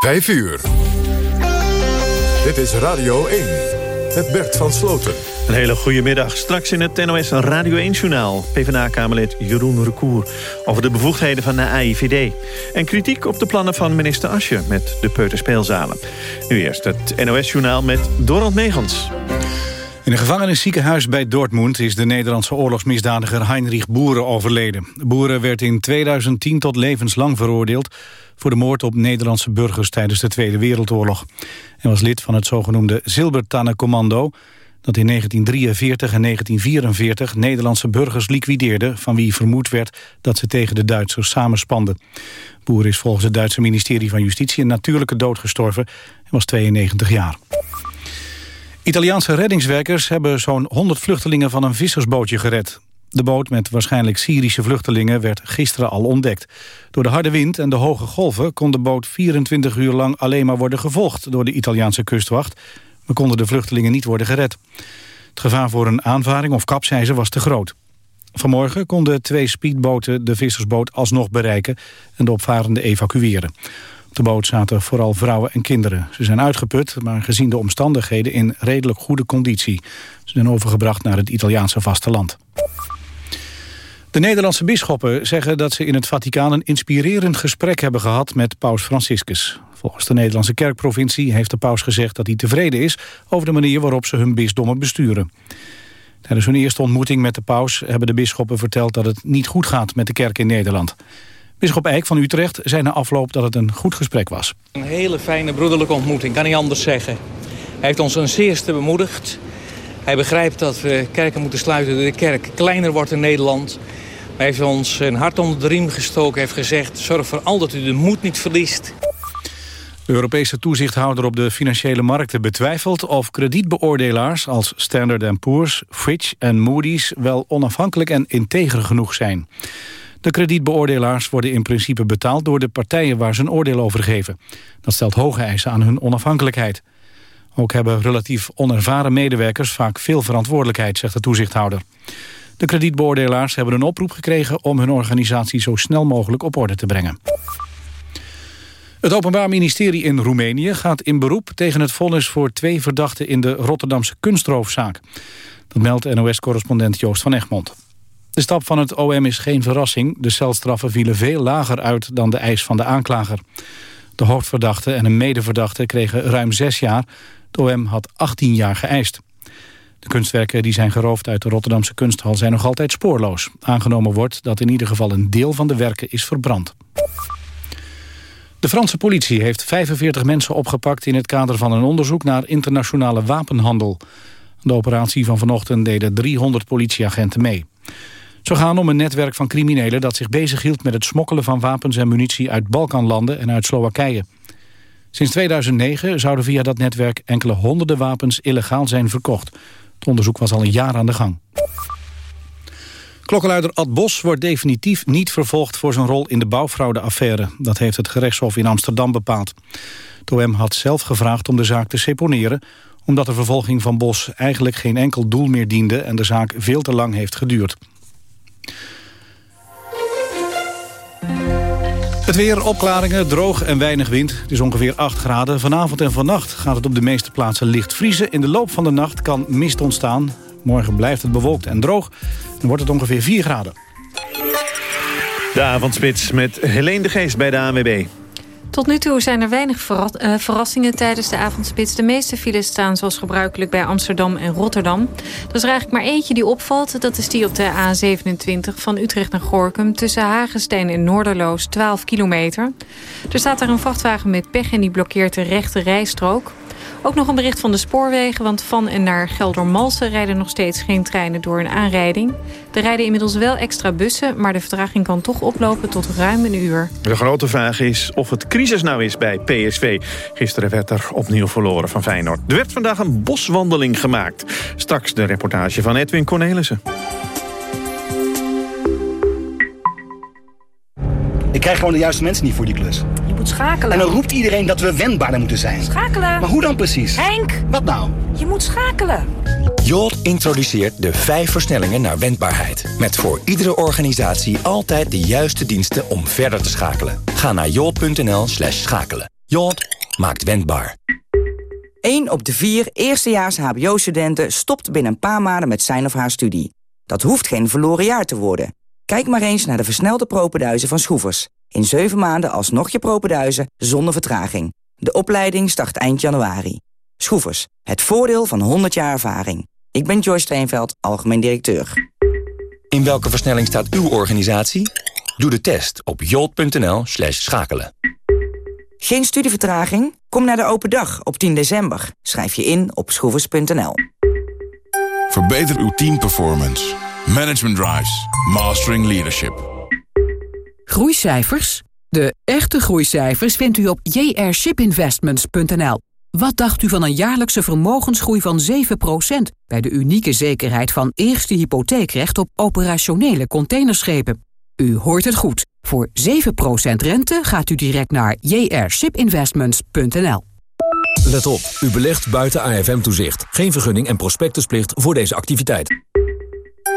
5 uur. Dit is Radio 1 met Bert van Sloten. Een hele goede middag. Straks in het NOS Radio 1-journaal. PvdA-kamerlid Jeroen Recour over de bevoegdheden van de AIVD. En kritiek op de plannen van minister Asje met de peuterspeelzalen. Nu eerst het NOS-journaal met Dorald Megens. In een gevangenisziekenhuis bij Dortmund is de Nederlandse oorlogsmisdadiger Heinrich Boeren overleden. Boeren werd in 2010 tot levenslang veroordeeld voor de moord op Nederlandse burgers tijdens de Tweede Wereldoorlog. Hij was lid van het zogenoemde Zilbertannencommando dat in 1943 en 1944 Nederlandse burgers liquideerde... van wie vermoed werd dat ze tegen de Duitsers samenspanden. Boer is volgens het Duitse ministerie van Justitie... een natuurlijke dood gestorven. Hij was 92 jaar. Italiaanse reddingswerkers hebben zo'n 100 vluchtelingen van een vissersbootje gered. De boot met waarschijnlijk Syrische vluchtelingen werd gisteren al ontdekt. Door de harde wind en de hoge golven kon de boot 24 uur lang alleen maar worden gevolgd door de Italiaanse kustwacht maar konden de vluchtelingen niet worden gered. Het gevaar voor een aanvaring of kapseizen was te groot. Vanmorgen konden twee speedboten de vissersboot alsnog bereiken... en de opvarenden evacueren. Op de boot zaten vooral vrouwen en kinderen. Ze zijn uitgeput, maar gezien de omstandigheden in redelijk goede conditie. Ze zijn overgebracht naar het Italiaanse vasteland. De Nederlandse bisschoppen zeggen dat ze in het Vaticaan... een inspirerend gesprek hebben gehad met paus Franciscus. Volgens de Nederlandse kerkprovincie heeft de paus gezegd dat hij tevreden is... over de manier waarop ze hun bisdommen besturen. Tijdens hun eerste ontmoeting met de paus hebben de bisschoppen verteld... dat het niet goed gaat met de kerk in Nederland. Bisschop Eijk van Utrecht zei na afloop dat het een goed gesprek was. Een hele fijne broederlijke ontmoeting, kan niet anders zeggen. Hij heeft ons een zeerste bemoedigd. Hij begrijpt dat we kerken moeten sluiten, dat de kerk kleiner wordt in Nederland... Hij heeft ons een hart onder de riem gestoken. heeft gezegd, zorg vooral dat u de moed niet verliest. De Europese toezichthouder op de financiële markten betwijfelt of kredietbeoordelaars als Standard Poor's, Fitch en Moody's wel onafhankelijk en integer genoeg zijn. De kredietbeoordelaars worden in principe betaald door de partijen waar ze een oordeel over geven. Dat stelt hoge eisen aan hun onafhankelijkheid. Ook hebben relatief onervaren medewerkers vaak veel verantwoordelijkheid, zegt de toezichthouder. De kredietbeoordelaars hebben een oproep gekregen om hun organisatie zo snel mogelijk op orde te brengen. Het Openbaar Ministerie in Roemenië gaat in beroep tegen het vonnis voor twee verdachten in de Rotterdamse kunstroofzaak. Dat meldt NOS-correspondent Joost van Egmond. De stap van het OM is geen verrassing. De celstraffen vielen veel lager uit dan de eis van de aanklager. De hoofdverdachte en een medeverdachte kregen ruim zes jaar. Het OM had 18 jaar geëist. De kunstwerken die zijn geroofd uit de Rotterdamse kunsthal zijn nog altijd spoorloos. Aangenomen wordt dat in ieder geval een deel van de werken is verbrand. De Franse politie heeft 45 mensen opgepakt in het kader van een onderzoek naar internationale wapenhandel. De operatie van vanochtend deden 300 politieagenten mee. Zo gaan om een netwerk van criminelen dat zich bezighield met het smokkelen van wapens en munitie uit Balkanlanden en uit Slowakije. Sinds 2009 zouden via dat netwerk enkele honderden wapens illegaal zijn verkocht. Het onderzoek was al een jaar aan de gang. Klokkenluider Ad Bos wordt definitief niet vervolgd voor zijn rol in de bouwfraudeaffaire. Dat heeft het gerechtshof in Amsterdam bepaald. OM had zelf gevraagd om de zaak te seponeren... omdat de vervolging van Bos eigenlijk geen enkel doel meer diende... en de zaak veel te lang heeft geduurd. Het weer, opklaringen, droog en weinig wind. Het is ongeveer 8 graden. Vanavond en vannacht gaat het op de meeste plaatsen licht vriezen. In de loop van de nacht kan mist ontstaan. Morgen blijft het bewolkt en droog. Dan wordt het ongeveer 4 graden. De avondspits met Helene de Geest bij de ANWB. Tot nu toe zijn er weinig eh, verrassingen tijdens de avondspits. De meeste files staan zoals gebruikelijk bij Amsterdam en Rotterdam. Er is er eigenlijk maar eentje die opvalt. Dat is die op de A27 van Utrecht naar Gorkum... tussen Hagestein en Noorderloos, 12 kilometer. Er staat daar een vrachtwagen met pech en die blokkeert de rechte rijstrook. Ook nog een bericht van de spoorwegen, want van en naar Geldermalsen rijden nog steeds geen treinen door een aanrijding. Er rijden inmiddels wel extra bussen, maar de vertraging kan toch oplopen tot ruim een uur. De grote vraag is of het crisis nou is bij PSV. Gisteren werd er opnieuw verloren van Feyenoord. Er werd vandaag een boswandeling gemaakt. Straks de reportage van Edwin Cornelissen. Ik krijg gewoon de juiste mensen niet voor die klus. Moet schakelen. En dan roept iedereen dat we wendbaarder moeten zijn. Schakelen. Maar hoe dan precies? Henk! Wat nou? Je moet schakelen. Jolt introduceert de vijf versnellingen naar wendbaarheid. Met voor iedere organisatie altijd de juiste diensten om verder te schakelen. Ga naar jolt.nl slash schakelen. Yacht maakt wendbaar. 1 op de vier eerstejaars hbo-studenten stopt binnen een paar maanden met zijn of haar studie. Dat hoeft geen verloren jaar te worden. Kijk maar eens naar de versnelde propenduizen van Schroevers. In 7 maanden alsnog je propenduizen zonder vertraging. De opleiding start eind januari. Schroevers, het voordeel van 100 jaar ervaring. Ik ben Joyce Steenveld, algemeen directeur. In welke versnelling staat uw organisatie? Doe de test op jolt.nl schakelen. Geen studievertraging? Kom naar de open dag op 10 december. Schrijf je in op schroevers.nl. Verbeter uw teamperformance. Management Drives. Mastering Leadership. Groeicijfers? De echte groeicijfers vindt u op jrshipinvestments.nl. Wat dacht u van een jaarlijkse vermogensgroei van 7% bij de unieke zekerheid van eerste hypotheekrecht op operationele containerschepen? U hoort het goed. Voor 7% rente gaat u direct naar jrshipinvestments.nl. Let op, u belegt buiten AFM-toezicht. Geen vergunning en prospectusplicht voor deze activiteit.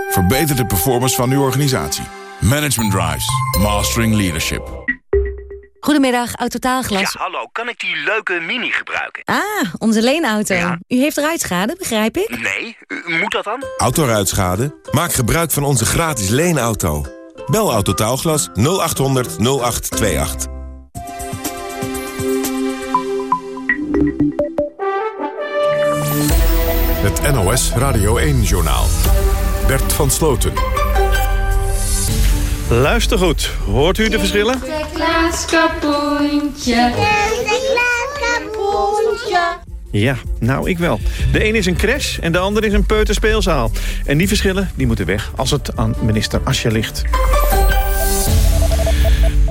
Verbeter de performance van uw organisatie. Management Drives. Mastering Leadership. Goedemiddag, Autotaalglas. Ja, hallo. Kan ik die leuke Mini gebruiken? Ah, onze leenauto. U heeft ruitschade, begrijp ik? Nee, u moet dat dan? Autoruitschade? Maak gebruik van onze gratis leenauto. Bel Autotaalglas 0800 0828. Het NOS Radio 1-journaal. Bert van Sloten. Luister goed. Hoort u de verschillen? Sinterklaas kapoentje. Sinterklaas kapoentje. Ja, nou ik wel. De een is een crash en de ander is een peuterspeelzaal. En die verschillen die moeten weg als het aan minister Asje ligt.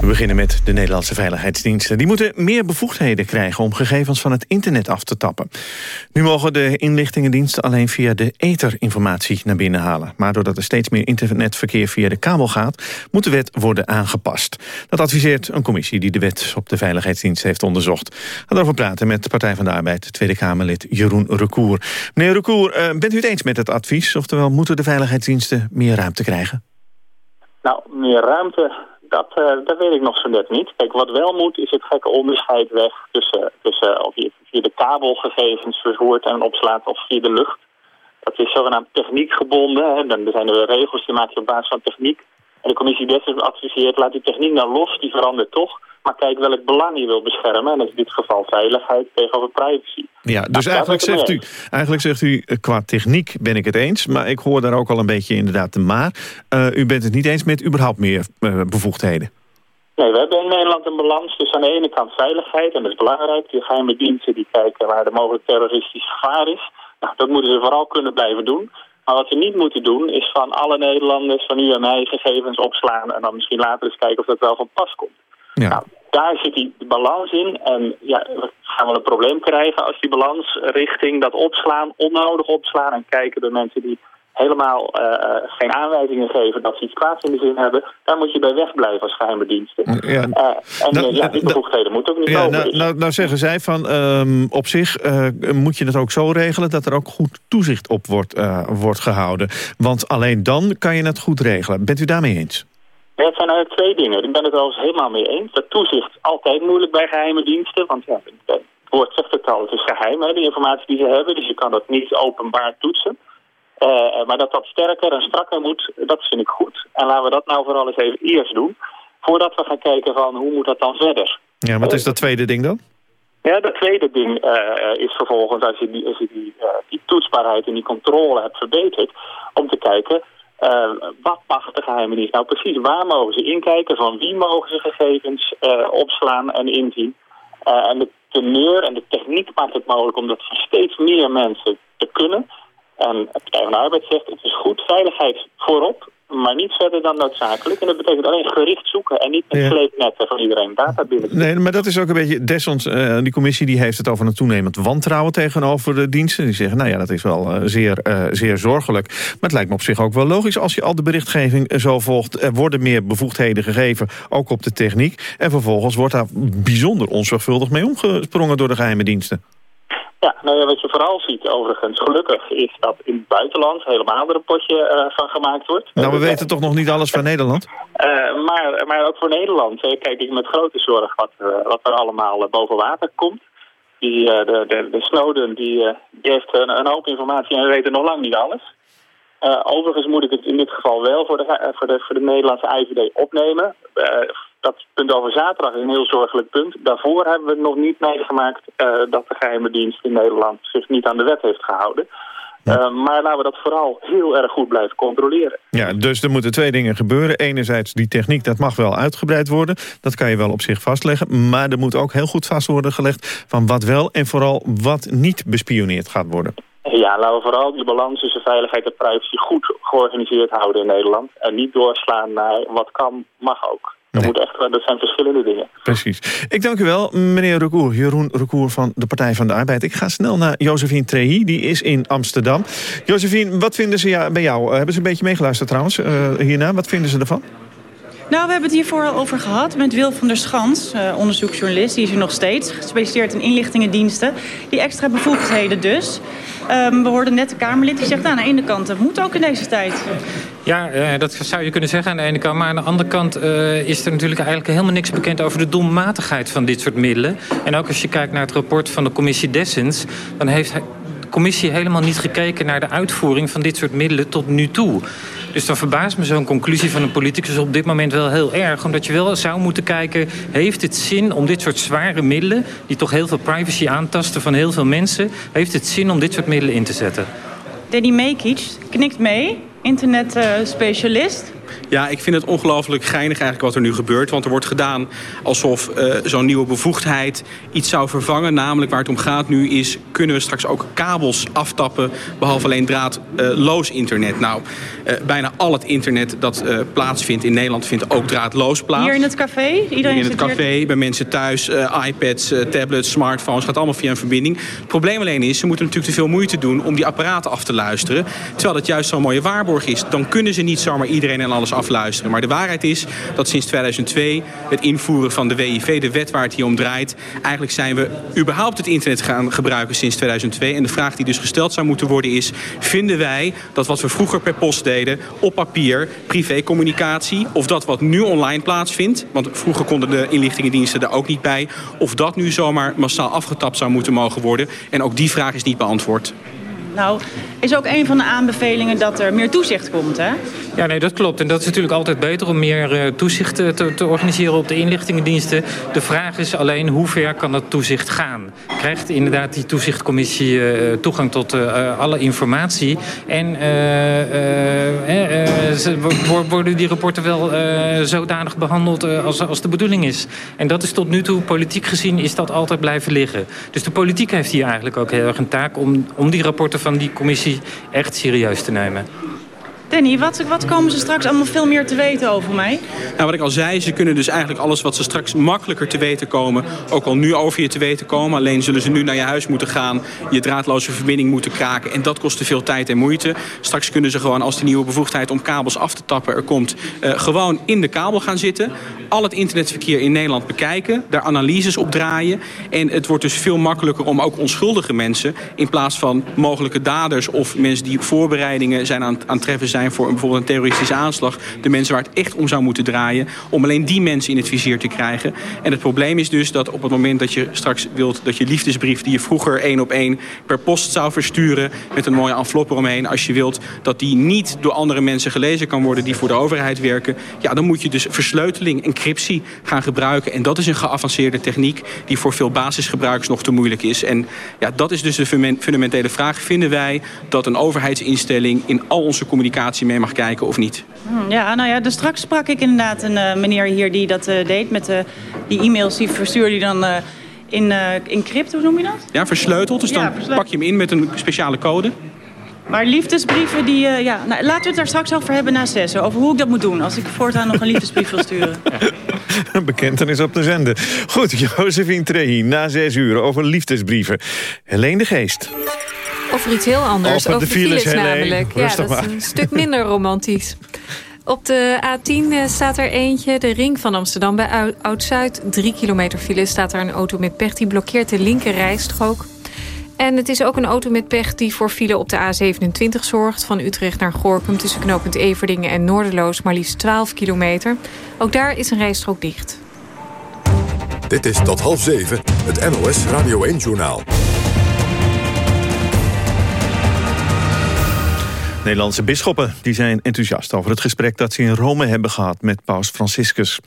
We beginnen met de Nederlandse veiligheidsdiensten. Die moeten meer bevoegdheden krijgen om gegevens van het internet af te tappen. Nu mogen de inlichtingendiensten alleen via de ether informatie naar binnen halen. Maar doordat er steeds meer internetverkeer via de kabel gaat... moet de wet worden aangepast. Dat adviseert een commissie die de wet op de veiligheidsdienst heeft onderzocht. We gaan erover praten met de Partij van de Arbeid... Tweede Kamerlid Jeroen Recour. Meneer Recour, eh, bent u het eens met het advies? Oftewel, moeten de veiligheidsdiensten meer ruimte krijgen? Nou, meer ruimte dat, uh, dat weet ik nog zo net niet. Kijk, wat wel moet is het gekke onderscheid weg tussen, tussen of je via de kabelgegevens vervoert en opslaat of via de lucht. Dat is zogenaamd techniekgebonden. Hè. Dan zijn er regels die maak je op basis van techniek. En de commissie desnoods adviseert, laat die techniek nou los, die verandert toch. Maar kijk welk belang je wil beschermen. En dat is in dit geval veiligheid tegenover privacy. Ja, nou, dus eigenlijk, zegt u, eigenlijk zegt u, eh, qua techniek ben ik het eens. Maar ik hoor daar ook al een beetje inderdaad de maar. Uh, u bent het niet eens met überhaupt meer uh, bevoegdheden. Nee, we hebben in Nederland een balans tussen aan de ene kant veiligheid. En dat is belangrijk. Die geheime diensten die kijken waar er mogelijk terroristisch gevaar is. Nou, dat moeten ze vooral kunnen blijven doen. Maar wat we niet moeten doen is van alle Nederlanders, van u en mij, gegevens opslaan... en dan misschien later eens kijken of dat wel van pas komt. Ja. Nou, daar zit die balans in. En ja, we gaan wel een probleem krijgen als die balans richting dat opslaan, onnodig opslaan... en kijken door mensen die helemaal uh, geen aanwijzingen geven dat ze iets kwaads in de zin hebben... daar moet je bij wegblijven als geheime diensten. Ja. Uh, en nou, ja, die bevoegdheden moeten ook niet ja, nou, nou, nou, zeggen zij van um, op zich moet je het ook zo regelen... dat er ook goed toezicht op wordt, wordt gehouden. Want alleen dan kan je het goed regelen. Bent u daarmee eens? Het zijn eigenlijk twee dingen. Ik ben het wel eens helemaal mee eens. Dat toezicht is altijd moeilijk bij geheime diensten. Want ja, het woord zegt het al, het is geheim, hè, de informatie die ze hebben. Dus je kan dat niet openbaar toetsen. Uh, maar dat dat sterker en strakker moet, dat vind ik goed. En laten we dat nou vooral eens even eerst doen. Voordat we gaan kijken van hoe moet dat dan verder. Ja, wat is dat tweede ding dan? Ja, dat tweede ding uh, is vervolgens als je, die, als je die, uh, die toetsbaarheid en die controle hebt verbeterd... om te kijken wat mag de geheime dienst nou precies? Waar mogen ze inkijken? Van wie mogen ze gegevens uh, opslaan en inzien? Uh, en de teneur en de techniek maakt het mogelijk om dat voor steeds meer mensen te kunnen. En het Partij van de Arbeid zegt het is goed veiligheid voorop maar niet verder dan noodzakelijk. En dat betekent alleen gericht zoeken en niet met sleepnetten van iedereen data binnen. Nee, maar dat is ook een beetje... Dessons, uh, die commissie die heeft het over een toenemend wantrouwen tegenover de diensten. Die zeggen, nou ja, dat is wel uh, zeer, uh, zeer zorgelijk. Maar het lijkt me op zich ook wel logisch als je al de berichtgeving zo volgt. Er worden meer bevoegdheden gegeven, ook op de techniek. En vervolgens wordt daar bijzonder onzorgvuldig mee omgesprongen door de geheime diensten. Ja, nou ja, wat je vooral ziet overigens, gelukkig, is dat in het buitenland helemaal er een potje eh, van gemaakt wordt. Nou, we weten toch nog niet alles van Nederland? Eh, maar, maar ook voor Nederland eh, kijk ik met grote zorg wat, wat er allemaal boven water komt. Die, de, de, de Snowden die, die heeft een, een hoop informatie en we weten nog lang niet alles. Overigens moet ik het in dit geval wel voor de, voor de, voor de Nederlandse IVD opnemen. Dat punt over zaterdag is een heel zorgelijk punt. Daarvoor hebben we nog niet meegemaakt eh, dat de geheime dienst in Nederland zich niet aan de wet heeft gehouden. Eh, maar laten we dat vooral heel erg goed blijven controleren. Ja, dus er moeten twee dingen gebeuren. Enerzijds, die techniek, dat mag wel uitgebreid worden. Dat kan je wel op zich vastleggen. Maar er moet ook heel goed vast worden gelegd... van wat wel en vooral wat niet bespioneerd gaat worden. Ja, laten we vooral die balans tussen veiligheid en privacy goed georganiseerd houden in Nederland. En niet doorslaan naar wat kan, mag ook. Dat, moet echt, dat zijn verschillende dingen. Precies. Ik dank u wel, meneer Recour, Jeroen Recour van de Partij van de Arbeid. Ik ga snel naar Josephine Trehi, die is in Amsterdam. Josephine, wat vinden ze ja, bij jou? Uh, hebben ze een beetje meegeluisterd trouwens uh, hierna? Wat vinden ze ervan? Nou, we hebben het hiervoor al over gehad met Wil van der Schans, onderzoeksjournalist. Die is er nog steeds, gespecialiseerd in inlichtingendiensten. Die extra bevoegdheden dus. Um, we hoorden net de Kamerlid die zegt, nou, aan de ene kant, dat moet ook in deze tijd. Ja, uh, dat zou je kunnen zeggen aan de ene kant. Maar aan de andere kant uh, is er natuurlijk eigenlijk helemaal niks bekend over de doelmatigheid van dit soort middelen. En ook als je kijkt naar het rapport van de commissie Dessens, dan heeft de commissie helemaal niet gekeken naar de uitvoering van dit soort middelen tot nu toe. Dus dan verbaast me zo'n conclusie van een politicus op dit moment wel heel erg. Omdat je wel zou moeten kijken, heeft het zin om dit soort zware middelen... die toch heel veel privacy aantasten van heel veel mensen... heeft het zin om dit soort middelen in te zetten? Danny Mekic knikt mee, internetspecialist. Ja, ik vind het ongelooflijk geinig eigenlijk wat er nu gebeurt. Want er wordt gedaan alsof uh, zo'n nieuwe bevoegdheid iets zou vervangen. Namelijk waar het om gaat nu is... kunnen we straks ook kabels aftappen... behalve alleen draadloos internet. Nou, uh, bijna al het internet dat plaatsvindt in Nederland... vindt ook draadloos plaats. Hier in het café? Iedereen Hier in het café, bij mensen thuis. iPads, tablets, smartphones. gaat allemaal via een verbinding. Het probleem alleen is, ze moeten natuurlijk te veel moeite doen... om die apparaten af te luisteren. Terwijl het juist zo'n mooie waarborg is. Dan kunnen ze niet zomaar iedereen en alles afluisteren. Maar de waarheid is dat sinds 2002 het invoeren van de WIV, de wet waar het hier om draait... eigenlijk zijn we überhaupt het internet gaan gebruiken sinds 2002. En de vraag die dus gesteld zou moeten worden is... vinden wij dat wat we vroeger per post deden op papier, privécommunicatie... of dat wat nu online plaatsvindt... want vroeger konden de inlichtingendiensten er ook niet bij... of dat nu zomaar massaal afgetapt zou moeten mogen worden. En ook die vraag is niet beantwoord. Nou, is ook een van de aanbevelingen dat er meer toezicht komt, hè? Ja, nee, dat klopt. En dat is natuurlijk altijd beter om meer uh, toezicht te, te, organiseren op de inlichtingendiensten. De vraag is alleen hoe ver kan dat toezicht gaan? Krijgt inderdaad die toezichtcommissie uh, toegang tot alle informatie? En worden die rapporten wel zodanig behandeld als, als de bedoeling is? En dat is tot nu toe, politiek gezien, is dat altijd blijven liggen. Dus de politiek heeft hier eigenlijk ook heel erg een taak om, om die rapporten van die commissie echt serieus te nemen. Danny, wat, wat, komen ze straks allemaal veel meer te weten over mij? Nou, wat ik al zei, ze kunnen dus eigenlijk alles wat ze straks makkelijker te weten komen... ook al nu over je te weten komen. Alleen zullen ze nu naar je huis moeten gaan, je draadloze verbinding moeten kraken... en dat kost te veel tijd en moeite. Straks kunnen ze gewoon, als de nieuwe bevoegdheid om kabels af te tappen er komt... Uh, gewoon in de kabel gaan zitten, al het internetverkeer in Nederland bekijken... daar analyses op draaien. En het wordt dus veel makkelijker om ook onschuldige mensen... in plaats van mogelijke daders of mensen die voorbereidingen zijn aan, aan treffen zijn voor bijvoorbeeld een terroristische aanslag... de mensen waar het echt om zou moeten draaien... om alleen die mensen in het vizier te krijgen. En het probleem is dus dat op het moment dat je straks wilt... dat je liefdesbrief die je vroeger één op één per post zou versturen... met een mooie envelop eromheen, als je wilt... dat die niet door andere mensen gelezen kan worden... die voor de overheid werken... ja, dan moet je dus versleuteling, encryptie gaan gebruiken. En dat is een geavanceerde techniek... die voor veel basisgebruikers nog te moeilijk is. En ja, dat is dus de fundamentele vraag. Vinden wij dat een overheidsinstelling in al onze communicatie mee mag kijken of niet. Ja, nou ja, dus straks sprak ik inderdaad een uh, meneer hier die dat uh, deed met uh, die e-mails die verstuurde die dan in, in crypto, hoe noem je dat? Ja, versleuteld. Dus dan ja, versleuteld. pak je hem in met een speciale code. Maar liefdesbrieven, die, ja, nou, laten we het daar straks over hebben na zes. Over hoe ik dat moet doen als ik voortaan nog een liefdesbrief wil sturen. Een bekentenis op de zender. Goed, Josephine Trehi, na zes uur over liefdesbrieven. Helene de Geest. Over iets heel anders. Over, over de files, files namelijk. Ja, dat maar. is een stuk minder romantisch. Op de A10 staat er eentje, de ring van Amsterdam. Bij Oud-Zuid, drie kilometer file, staat er een auto met pech. Die blokkeert de linker rijstrook. En het is ook een auto met pech die voor file op de A27 zorgt. Van Utrecht naar Gorkum tussen knooppunt Everdingen en Noorderloos... maar liefst 12 kilometer. Ook daar is een rijstrook dicht. Dit is tot half zeven het NOS Radio 1-journaal. Nederlandse bisschoppen die zijn enthousiast over het gesprek dat ze in Rome hebben gehad met paus Franciscus.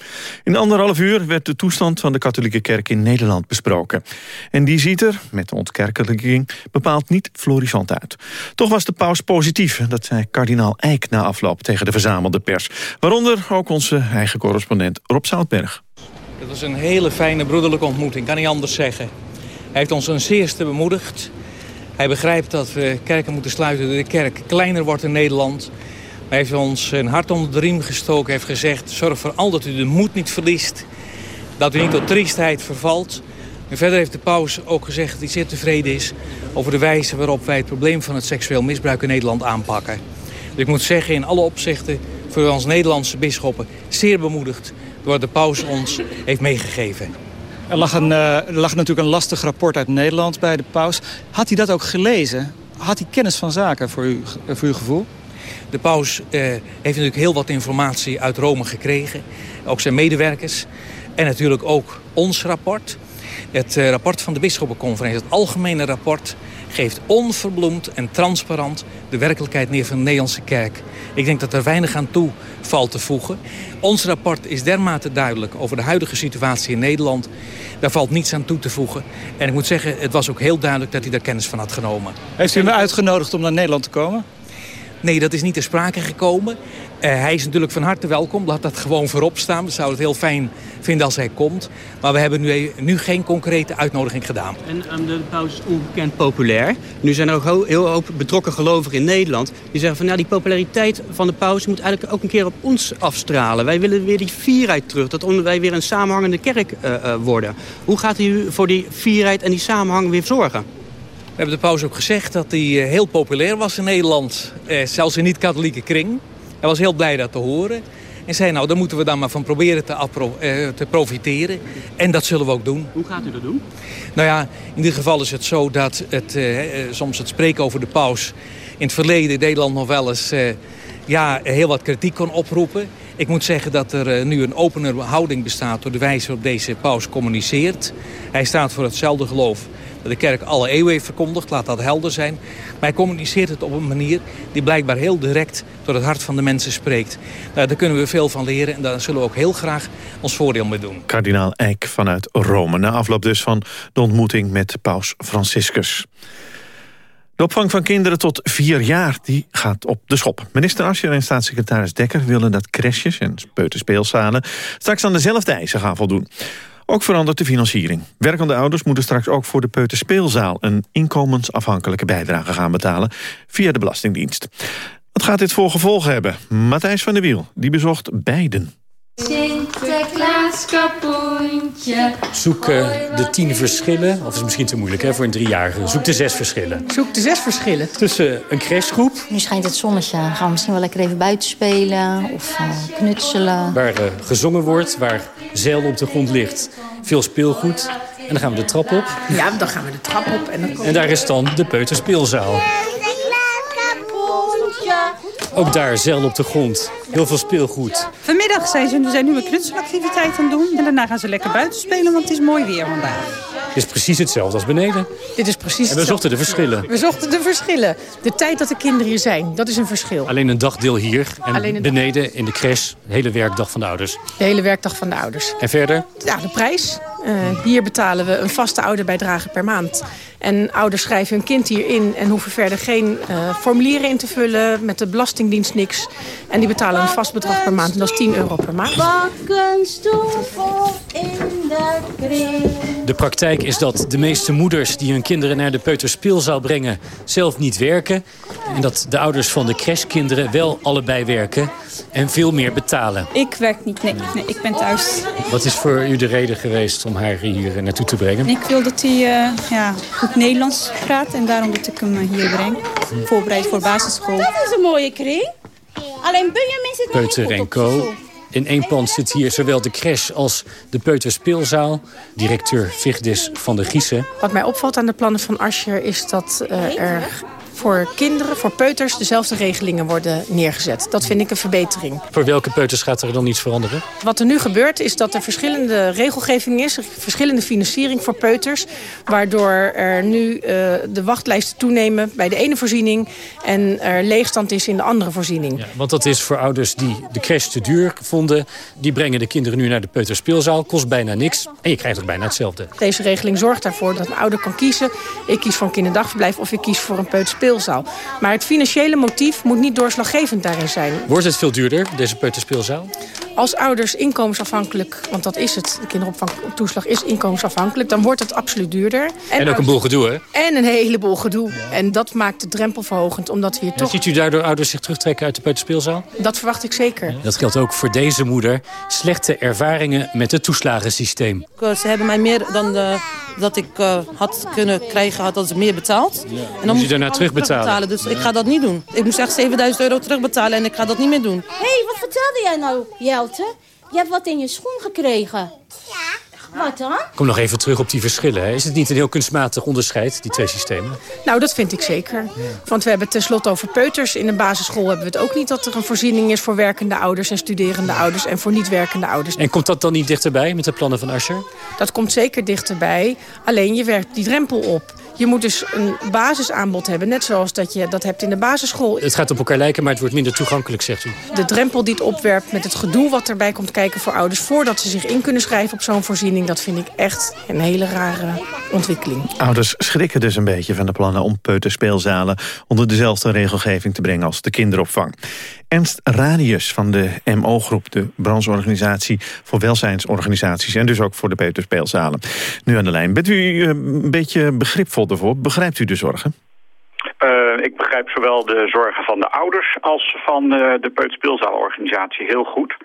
In anderhalf uur werd de toestand van de katholieke kerk in Nederland besproken. En die ziet er, met de ontkerkelijking, bepaald niet florissant uit. Toch was de paus positief, dat zei kardinaal Eijk na afloop tegen de verzamelde pers. Waaronder ook onze eigen correspondent Rob Zoutberg. Het was een hele fijne broederlijke ontmoeting, kan niet anders zeggen. Hij heeft ons een zeerste bemoedigd. Hij begrijpt dat we kerken moeten sluiten, dat de kerk kleiner wordt in Nederland. Hij heeft ons een hart onder de riem gestoken, heeft gezegd... zorg vooral dat u de moed niet verliest, dat u niet tot triestheid vervalt. En verder heeft de paus ook gezegd dat hij zeer tevreden is... over de wijze waarop wij het probleem van het seksueel misbruik in Nederland aanpakken. Dus ik moet zeggen, in alle opzichten voor ons Nederlandse bisschoppen... zeer bemoedigd door wat de paus ons heeft meegegeven. Er lag, er lag natuurlijk een lastig rapport uit Nederland bij de paus. Had hij dat ook gelezen? Had hij kennis van zaken voor, u, voor uw gevoel? De paus uh, heeft natuurlijk heel wat informatie uit Rome gekregen. Ook zijn medewerkers. En natuurlijk ook ons rapport. Het uh, rapport van de Bisschoppenconferentie, het algemene rapport... geeft onverbloemd en transparant de werkelijkheid neer van de Nederlandse kerk. Ik denk dat er weinig aan toe valt te voegen. Ons rapport is dermate duidelijk over de huidige situatie in Nederland. Daar valt niets aan toe te voegen. En ik moet zeggen, het was ook heel duidelijk dat hij daar kennis van had genomen. Heeft u hem uitgenodigd om naar Nederland te komen? Nee, dat is niet ter sprake gekomen. Uh, hij is natuurlijk van harte welkom. Laat dat gewoon voorop staan. We zouden het heel fijn vinden als hij komt. Maar we hebben nu, nu geen concrete uitnodiging gedaan. En um, de paus is ongekend populair. Nu zijn er ook heel hoop betrokken gelovigen in Nederland. Die zeggen van nou, die populariteit van de paus moet eigenlijk ook een keer op ons afstralen. Wij willen weer die vierheid terug. Dat wij weer een samenhangende kerk uh, uh, worden. Hoe gaat u voor die vierheid en die samenhang weer zorgen? We hebben de paus ook gezegd dat hij heel populair was in Nederland. Eh, zelfs in niet-katholieke kring. Hij was heel blij dat te horen. En zei, nou, daar moeten we dan maar van proberen te, eh, te, profiteren. En dat zullen we ook doen. Hoe gaat u dat doen? Nou ja, in dit geval is het zo dat het, eh, soms het spreken over de paus... in het verleden in Nederland nog wel eens eh, ja, heel wat kritiek kon oproepen. Ik moet zeggen dat er nu een opener houding bestaat... door de wijze waarop deze paus communiceert. Hij staat voor hetzelfde geloof de kerk alle eeuwen heeft verkondigd. Laat dat helder zijn. Maar hij communiceert het op een manier die blijkbaar heel direct door het hart van de mensen spreekt. Nou, daar kunnen we veel van leren en daar zullen we ook heel graag ons voordeel mee doen. Kardinaal Eijk vanuit Rome. Na afloop dus van de ontmoeting met paus Franciscus. De opvang van kinderen tot vier jaar die gaat op de schop. Minister Ascher en staatssecretaris Dekker willen dat crèches en peuterspeelzalen... straks aan dezelfde eisen gaan voldoen. Ook verandert de financiering. Werkende ouders moeten straks ook voor de peuterspeelzaal... een inkomensafhankelijke bijdrage gaan betalen via de Belastingdienst. Wat gaat dit voor gevolgen hebben? Matthijs van der Wiel die bezocht beiden. Sinterklaas kapoentje. Zoek uh, de tien verschillen, of is misschien te moeilijk hè, voor een driejarige. Zoek de zes verschillen. Zoek de zes verschillen. Tussen een crashgroep. Nu schijnt het zonnetje. Gaan we misschien wel lekker even buiten spelen of uh, knutselen. Waar uh, gezongen wordt, waar zeil op de grond ligt. Veel speelgoed. En dan gaan we de trap op. Ja, dan gaan we de trap op. En, dan en daar is dan de peuterspeelzaal. Ook daar zeil op de grond. Heel veel speelgoed. Vanmiddag zijn ze zijn nu een knutselactiviteit aan het doen. En daarna gaan ze lekker buiten spelen, want het is mooi weer vandaag. Het is precies hetzelfde als beneden. Dit is precies En we zochten de verschillen. We zochten de verschillen. De tijd dat de kinderen hier zijn, dat is een verschil. Alleen een dagdeel hier en beneden in de crash de hele werkdag van de ouders. De hele werkdag van de ouders. En verder? Ja, de prijs. Uh, hier betalen we een vaste ouderbijdrage per maand. En ouders schrijven hun kind hier in en hoeven verder geen uh, formulieren in te vullen. Met de Belastingdienst niks. En die betalen een vast bedrag per maand. En dat is 10 euro per maand. De praktijk is dat de meeste moeders die hun kinderen naar de peuterspeelzaal brengen... zelf niet werken. En dat de ouders van de crashkinderen wel allebei werken. En veel meer betalen. Ik werk niet, nee. nee ik ben thuis. Wat is voor u de reden geweest om haar hier naartoe te brengen? Ik wil dat hij uh, ja, goed Nederlands praat en daarom dat ik hem hier breng. Voorbereid voor basisschool. Dat is een mooie kring. Alleen Benjamin zit nog Peuter en Co. In één pand zit hier zowel de crash als de peuterspeelzaal. Directeur Vigdis van de Giezen. Wat mij opvalt aan de plannen van Ascher is dat uh, er voor kinderen, voor peuters, dezelfde regelingen worden neergezet. Dat vind ik een verbetering. Voor welke peuters gaat er dan iets veranderen? Wat er nu gebeurt is dat er verschillende regelgeving is, verschillende financiering voor peuters, waardoor er nu uh, de wachtlijsten toenemen bij de ene voorziening en er leegstand is in de andere voorziening. Ja, want dat is voor ouders die de crash te duur vonden, die brengen de kinderen nu naar de peuterspeelzaal, kost bijna niks en je krijgt ook bijna hetzelfde. Deze regeling zorgt ervoor dat een ouder kan kiezen, ik kies voor een kinderdagverblijf of ik kies voor een peuterspeelzaal speelzaal. Maar het financiële motief moet niet doorslaggevend daarin zijn. Wordt het veel duurder, deze peuterspeelzaal? Als ouders inkomensafhankelijk, want dat is het, de kinderopvangtoeslag is inkomensafhankelijk, dan wordt het absoluut duurder. En, en ook een boel gedoe, hè? En een heleboel gedoe. En dat maakt de drempel verhogend, omdat we hier toch... Ziet u daardoor ouders zich terugtrekken uit de peuterspeelzaal? Dat verwacht ik zeker. Dat geldt ook voor deze moeder. Slechte ervaringen met het toeslagensysteem. Ze hebben mij meer dan de, dat ik uh, had kunnen krijgen, had dat ze meer betaald. Ja. En dan moet je daarna terugbetalen. terugbetalen. Dus ja. ik ga dat niet doen. Ik moest echt 7000 euro terugbetalen en ik ga dat niet meer doen. Hé, hey, wat vertelde jij nou, Jelte? Je hebt wat in je schoen gekregen. Ja. Wat dan? Kom nog even terug op die verschillen. Hè. Is het niet een heel kunstmatig onderscheid, die twee systemen? Nou, dat vind ik zeker. Ja. Want we hebben tenslotte over peuters. In een basisschool hebben we het ook niet dat er een voorziening is... voor werkende ouders en studerende ouders en voor niet werkende ouders. En komt dat dan niet dichterbij met de plannen van Asscher? Dat komt zeker dichterbij. Alleen je werkt die drempel op. Je moet dus een basisaanbod hebben, net zoals dat je dat hebt in de basisschool. Het gaat op elkaar lijken, maar het wordt minder toegankelijk, zegt u. De drempel die het opwerpt met het gedoe wat erbij komt kijken voor ouders... voordat ze zich in kunnen schrijven op zo'n voorziening... dat vind ik echt een hele rare ontwikkeling. Ouders schrikken dus een beetje van de plannen om peuterspeelzalen... onder dezelfde regelgeving te brengen als de kinderopvang. Ernst Radius van de MO-groep, de brancheorganisatie voor welzijnsorganisaties... en dus ook voor de peuterspeelzalen. Nu aan de lijn. Bent u een beetje begripvol ervoor? Begrijpt u de zorgen? Uh, ik begrijp zowel de zorgen van de ouders als van uh, de peuterspeelzaalorganisatie heel goed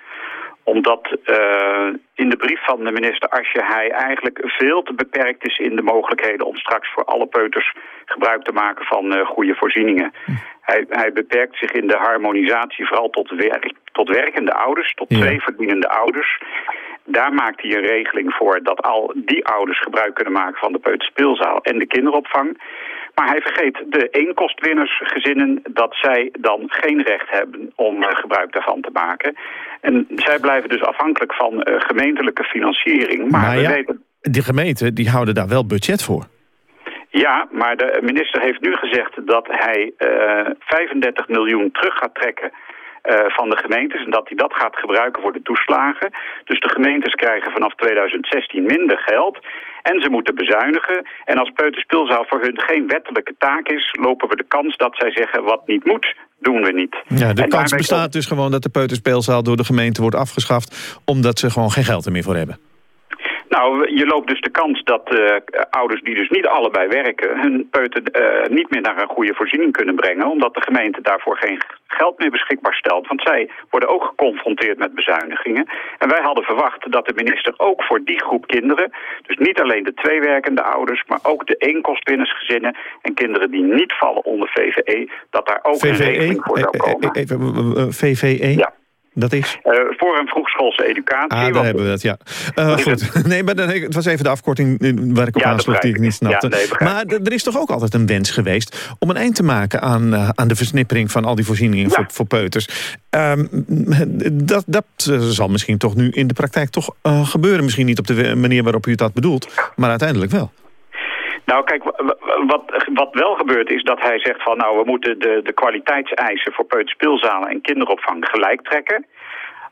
omdat uh, in de brief van de minister Asje hij eigenlijk veel te beperkt is in de mogelijkheden om straks voor alle peuters gebruik te maken van uh, goede voorzieningen. Hm. Hij, hij, beperkt zich in de harmonisatie vooral tot, werk, tot werkende ouders, tot ja. twee verdienende ouders. Daar maakt hij een regeling voor dat al die ouders gebruik kunnen maken van de peuterspeelzaal en de kinderopvang. Maar hij vergeet de eenkostwinnersgezinnen dat zij dan geen recht hebben om uh, gebruik daarvan te maken. En zij blijven dus afhankelijk van uh, gemeentelijke financiering. Maar, maar ja, we weten... die gemeenten die houden daar wel budget voor. Ja, maar de minister heeft nu gezegd dat hij uh, 35 miljoen terug gaat trekken van de gemeentes en dat hij dat gaat gebruiken voor de toeslagen. Dus de gemeentes krijgen vanaf 2016 minder geld en ze moeten bezuinigen. En als peuterspeelzaal voor hun geen wettelijke taak is, lopen we de kans dat zij zeggen wat niet moet, doen we niet. Ja, de en kans bestaat dus gewoon dat de peuterspeelzaal door de gemeente wordt afgeschaft, omdat ze gewoon geen geld er meer voor hebben. Nou, je loopt dus de kans dat uh, ouders die dus niet allebei werken... hun peuter uh, niet meer naar een goede voorziening kunnen brengen... omdat de gemeente daarvoor geen geld meer beschikbaar stelt. Want zij worden ook geconfronteerd met bezuinigingen. En wij hadden verwacht dat de minister ook voor die groep kinderen... dus niet alleen de twee werkende ouders... maar ook de eenkostwinnersgezinnen en kinderen die niet vallen onder VVE... dat daar ook VVE? een regeling voor zou komen. Even, VVE? Ja. Dat is? Uh, voor een vroegschoolse educatie. Ah, daar hebben we dat, ja. Uh, goed. Nee, maar dan, het was even de afkorting waar ik op ja, aansloeg die ik niet snapte. Ja, nee, maar er is toch ook altijd een wens geweest... om een eind te maken aan, uh, aan de versnippering van al die voorzieningen ja. voor, voor peuters. Um, dat, dat zal misschien toch nu in de praktijk toch gebeuren. Misschien niet op de manier waarop u het had bedoeld, maar uiteindelijk wel. Nou kijk, wat, wat wel gebeurt is dat hij zegt van nou we moeten de, de kwaliteitseisen voor peuterspeelzalen en kinderopvang gelijk trekken.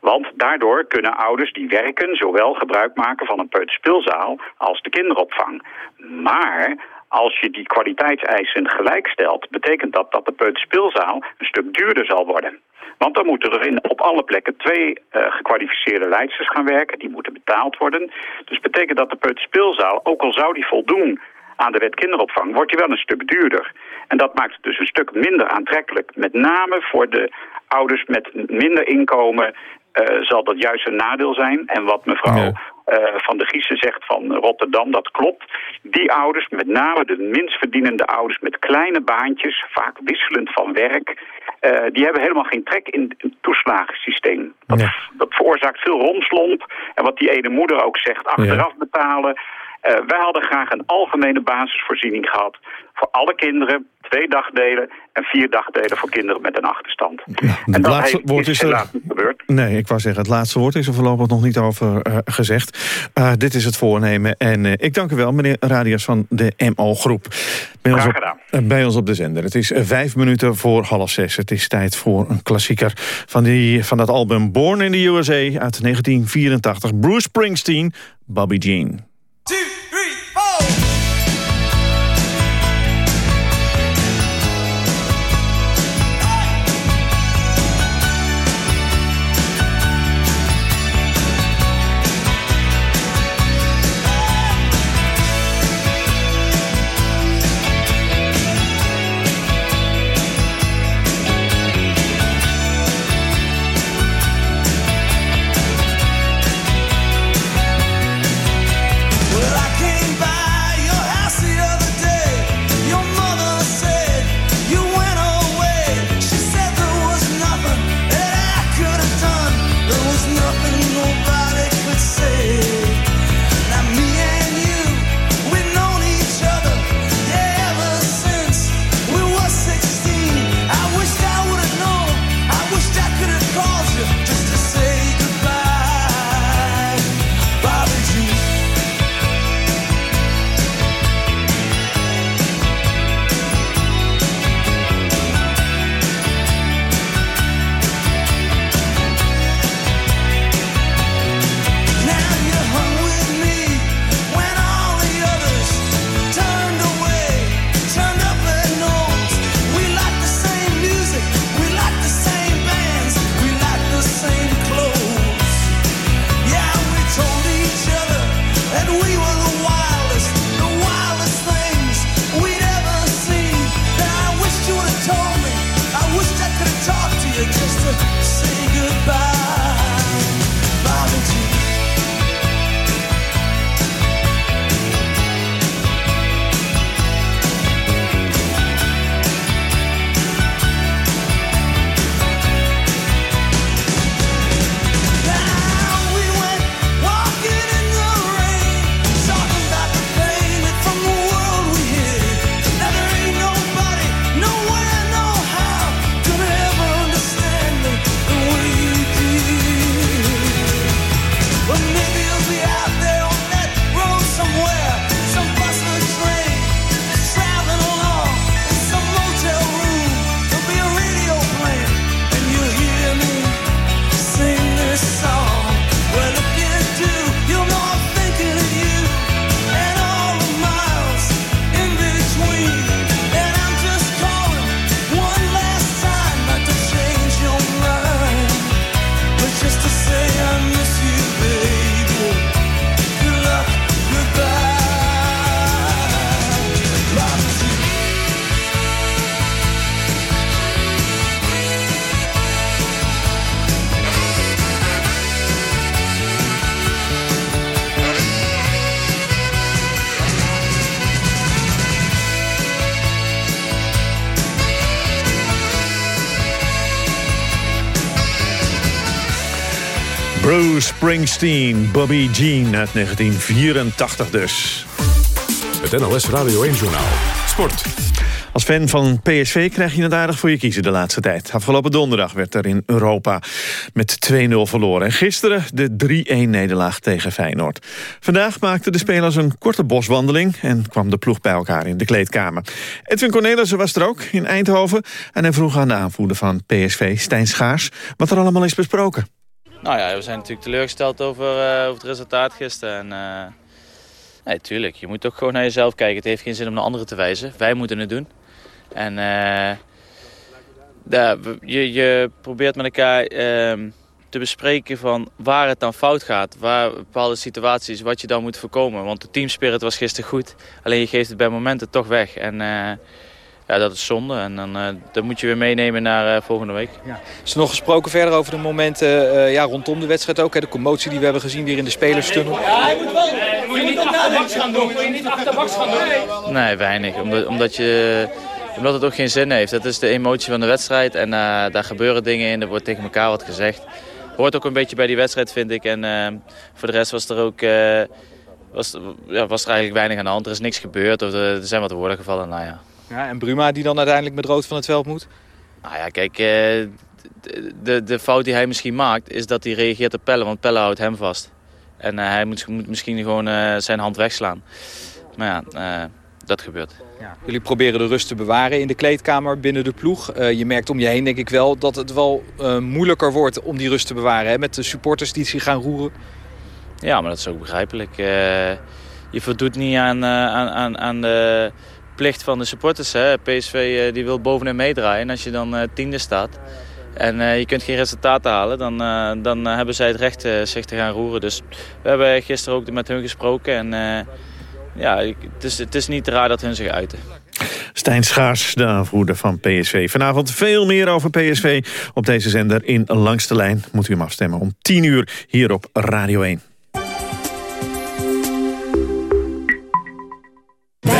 Want daardoor kunnen ouders die werken zowel gebruik maken van een peuterspeelzaal als de kinderopvang. Maar als je die kwaliteitseisen gelijk stelt, betekent dat dat de peuterspeelzaal een stuk duurder zal worden. Want dan moeten er in, op alle plekken twee uh, gekwalificeerde leidsters gaan werken. Die moeten betaald worden. Dus betekent dat de peuterspeelzaal, ook al zou die voldoen aan de wet kinderopvang, wordt die wel een stuk duurder. En dat maakt het dus een stuk minder aantrekkelijk. Met name voor de ouders met minder inkomen uh, zal dat juist een nadeel zijn. En wat mevrouw ja. van de Giezen zegt van Rotterdam, dat klopt. Die ouders, met name de minst verdienende ouders met kleine baantjes, vaak wisselend van werk... die hebben helemaal geen trek in het toeslagensysteem. Dat, dat veroorzaakt veel romslomp. En wat die ene moeder ook zegt, achteraf betalen... Uh, wij hadden graag een algemene basisvoorziening gehad voor alle kinderen, twee dagdelen en vier dagdelen voor kinderen met een achterstand. Het laatste woord is er. Gebeurd. Nee, ik wou zeggen, het laatste woord is er voorlopig nog niet over uh, gezegd. Uh, dit is het voornemen en ik dank u wel, meneer Radias van de MO-groep. Bij, ons op, bij ons op de zender. Het is vijf minuten voor half zes. Het is tijd voor een klassieker van, die, van dat album Born in the USA uit 1984. Bruce Springsteen, Bobby Jean. Bruce Springsteen, Bobby Jean uit 1984 dus. Het NLS Radio 1 Journaal. Sport. Als fan van PSV krijg je het aardig voor je kiezen de laatste tijd. Afgelopen donderdag werd er in Europa met 2-0 verloren. En gisteren de 3-1-nederlaag tegen Feyenoord. Vandaag maakten de spelers een korte boswandeling... en kwam de ploeg bij elkaar in de kleedkamer. Edwin Cornelissen was er ook in Eindhoven... en hij vroeg aan de aanvoerder van PSV, Stijn Schaars... wat er allemaal is besproken. Nou ja, we zijn natuurlijk teleurgesteld over, uh, over het resultaat gisteren. En, uh, nee, tuurlijk. Je moet ook gewoon naar jezelf kijken. Het heeft geen zin om naar anderen te wijzen. Wij moeten het doen. En uh, ja, je, je probeert met elkaar ehm, te bespreken van waar het dan fout gaat. Waar bepaalde situaties, wat je dan moet voorkomen. Want de teamspirit was gisteren goed. Alleen je geeft het bij momenten toch weg. En ja, dat is zonde. En dan, uh, dat moet je weer meenemen naar uh, volgende week. Ja. Is er nog gesproken verder over de momenten uh, ja, rondom de wedstrijd ook? Hè? De commotie die we hebben gezien hier in de spelerstunnel. Ja, hij moet wel. Moet je niet achterbaks gaan doen. Moet je niet achterbaks gaan doen. Nee, weinig. Omdat, omdat, je, omdat het ook geen zin heeft. Dat is de emotie van de wedstrijd. En daar gebeuren dingen in. Er wordt tegen elkaar wat gezegd. Hoort ook een beetje bij die wedstrijd, vind ik. En voor de rest was er ook was, ja, was er eigenlijk weinig aan de hand. Er is niks gebeurd of er, er zijn wat woorden gevallen. Nou ja. Ja, en Bruma die dan uiteindelijk met rood van het veld moet? Nou ja, kijk, eh, de, de fout die hij misschien maakt is dat hij reageert op Pelle, want Pelle houdt hem vast. En uh, hij moet, moet, misschien gewoon uh, zijn hand wegslaan. Maar ja, dat gebeurt. Ja. Jullie proberen de rust te bewaren in de kleedkamer binnen de ploeg. je merkt om je heen denk ik wel dat het wel moeilijker wordt om die rust te bewaren. Hè? Met de supporters die zich gaan roeren. Ja, maar dat is ook begrijpelijk. je voldoet niet aan, aan, aan, aan de plicht van de supporters. Hè. PSV uh, die wil bovenin meedraaien. En als je dan uh, tiende staat en uh, je kunt geen resultaten halen... dan, dan hebben zij het recht zich te gaan roeren. Dus we hebben gisteren ook met hun gesproken. En ja, het is, het is niet raar dat hun zich uiten. Stijn Schaars, de aanvoerder van PSV. Vanavond veel meer over PSV op deze zender in Langste Lijn. Moet u hem afstemmen om 10 uur hier op Radio 1.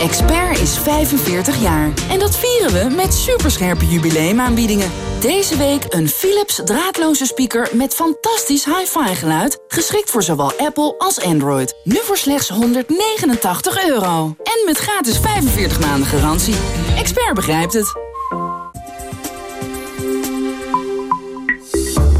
Expert is 45 jaar. En dat vieren we met superscherpe jubileumaanbiedingen. Deze week een Philips draadloze speaker met fantastisch hi-fi geluid. Geschikt voor zowel Apple als Android. Nu voor slechts 189 euro. En met gratis 45 maanden garantie. Expert begrijpt het.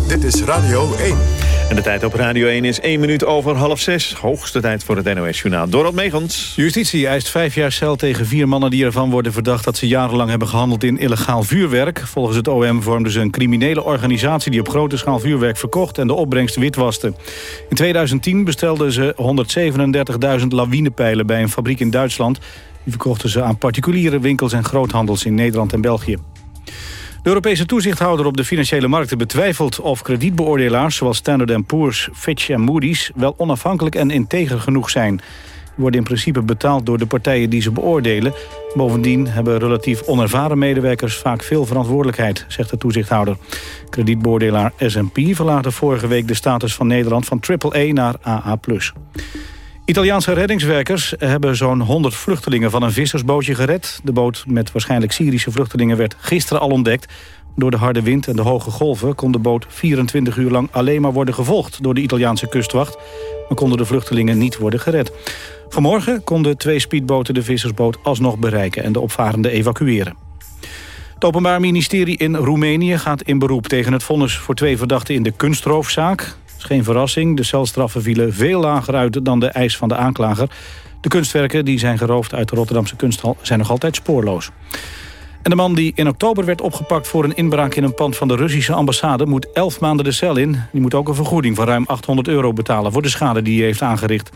Dit is Radio 1. En de tijd op Radio 1 is 1 minuut over half 6. Hoogste tijd voor het NOS-journaal. Dorot Meegans. Justitie eist vijf jaar cel tegen vier mannen die ervan worden verdacht... dat ze jarenlang hebben gehandeld in illegaal vuurwerk. Volgens het OM vormden ze een criminele organisatie... die op grote schaal vuurwerk verkocht en de opbrengst witwaste. In 2010 bestelden ze 137.000 lawinepijlen bij een fabriek in Duitsland. Die verkochten ze aan particuliere winkels en groothandels in Nederland en België. De Europese toezichthouder op de financiële markten betwijfelt of kredietbeoordelaars zoals Standard Poor's, Fitch en Moody's wel onafhankelijk en integer genoeg zijn. Die worden in principe betaald door de partijen die ze beoordelen. Bovendien hebben relatief onervaren medewerkers vaak veel verantwoordelijkheid, zegt de toezichthouder. Kredietbeoordelaar S&P verlaagde vorige week de status van Nederland van AAA naar AA+. Italiaanse reddingswerkers hebben zo'n 100 vluchtelingen van een vissersbootje gered. De boot met waarschijnlijk Syrische vluchtelingen werd gisteren al ontdekt. Door de harde wind en de hoge golven kon de boot 24 uur lang alleen maar worden gevolgd door de Italiaanse kustwacht. Maar konden de vluchtelingen niet worden gered. Vanmorgen konden twee speedboten de vissersboot alsnog bereiken en de opvarenden evacueren. Het Openbaar Ministerie in Roemenië gaat in beroep tegen het vonnis voor twee verdachten in de kunstroofzaak is geen verrassing. De celstraffen vielen veel lager uit dan de eis van de aanklager. De kunstwerken die zijn geroofd uit de Rotterdamse kunsthal zijn nog altijd spoorloos. En de man die in oktober werd opgepakt voor een inbraak in een pand van de Russische ambassade moet 11 maanden de cel in. Die moet ook een vergoeding van ruim 800 euro betalen voor de schade die hij heeft aangericht.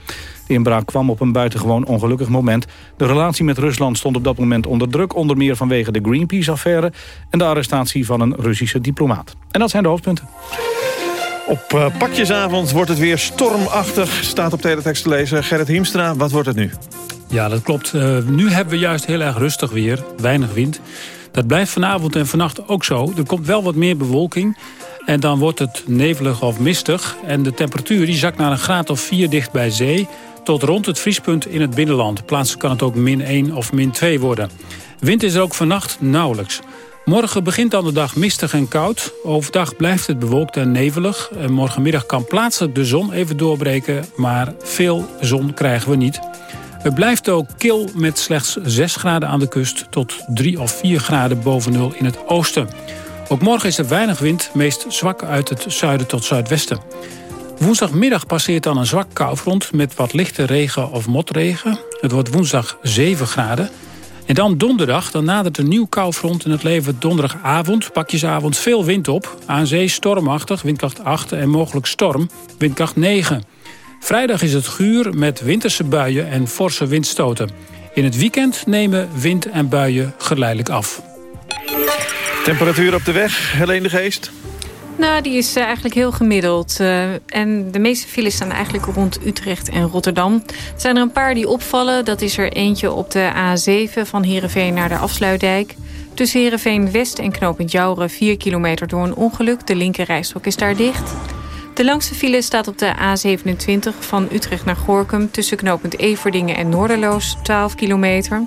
De inbraak kwam op een buitengewoon ongelukkig moment. De relatie met Rusland stond op dat moment onder druk, onder meer vanwege de Greenpeace-affaire en de arrestatie van een Russische diplomaat. En dat zijn de hoofdpunten. Op uh, pakjesavond wordt het weer stormachtig, staat op teletext te lezen. Gerrit Hiemstra, wat wordt het nu? Ja, dat klopt. Uh, nu hebben we juist heel erg rustig weer, weinig wind. Dat blijft vanavond en vannacht ook zo. Er komt wel wat meer bewolking. En dan wordt het nevelig of mistig. En de temperatuur die zakt naar een graad of 4 dicht bij zee... tot rond het vriespunt in het binnenland. Plaatsen kan het ook min 1 of min 2 worden. Wind is er ook vannacht nauwelijks. Morgen begint dan de dag mistig en koud. Overdag blijft het bewolkt en nevelig. En morgenmiddag kan plaatselijk de zon even doorbreken... maar veel zon krijgen we niet. Het blijft ook kil met slechts 6 graden aan de kust... tot 3 of 4 graden boven nul in het oosten. Ook morgen is er weinig wind, meest zwak uit het zuiden tot zuidwesten. Woensdagmiddag passeert dan een zwak koufront met wat lichte regen of motregen. Het wordt woensdag 7 graden... En dan donderdag, dan nadert een nieuw koufront... en het levert donderdagavond, pakjesavond, veel wind op. Aan zee stormachtig, windkracht 8 en mogelijk storm, windkracht 9. Vrijdag is het guur met winterse buien en forse windstoten. In het weekend nemen wind en buien geleidelijk af. Temperatuur op de weg, Helene de Geest? Nou, die is eh, eigenlijk heel gemiddeld. Uh, en de meeste files staan eigenlijk rond Utrecht en Rotterdam. Er zijn er een paar die opvallen. Dat is er eentje op de A7 van Heerenveen naar de Afsluitdijk. Tussen Heerenveen West en knooppunt Jouren 4 kilometer door een ongeluk. De linkerrijstrook is daar dicht. De langste file staat op de A27 van Utrecht naar Gorkum... tussen knooppunt Everdingen en Noorderloos, 12 kilometer.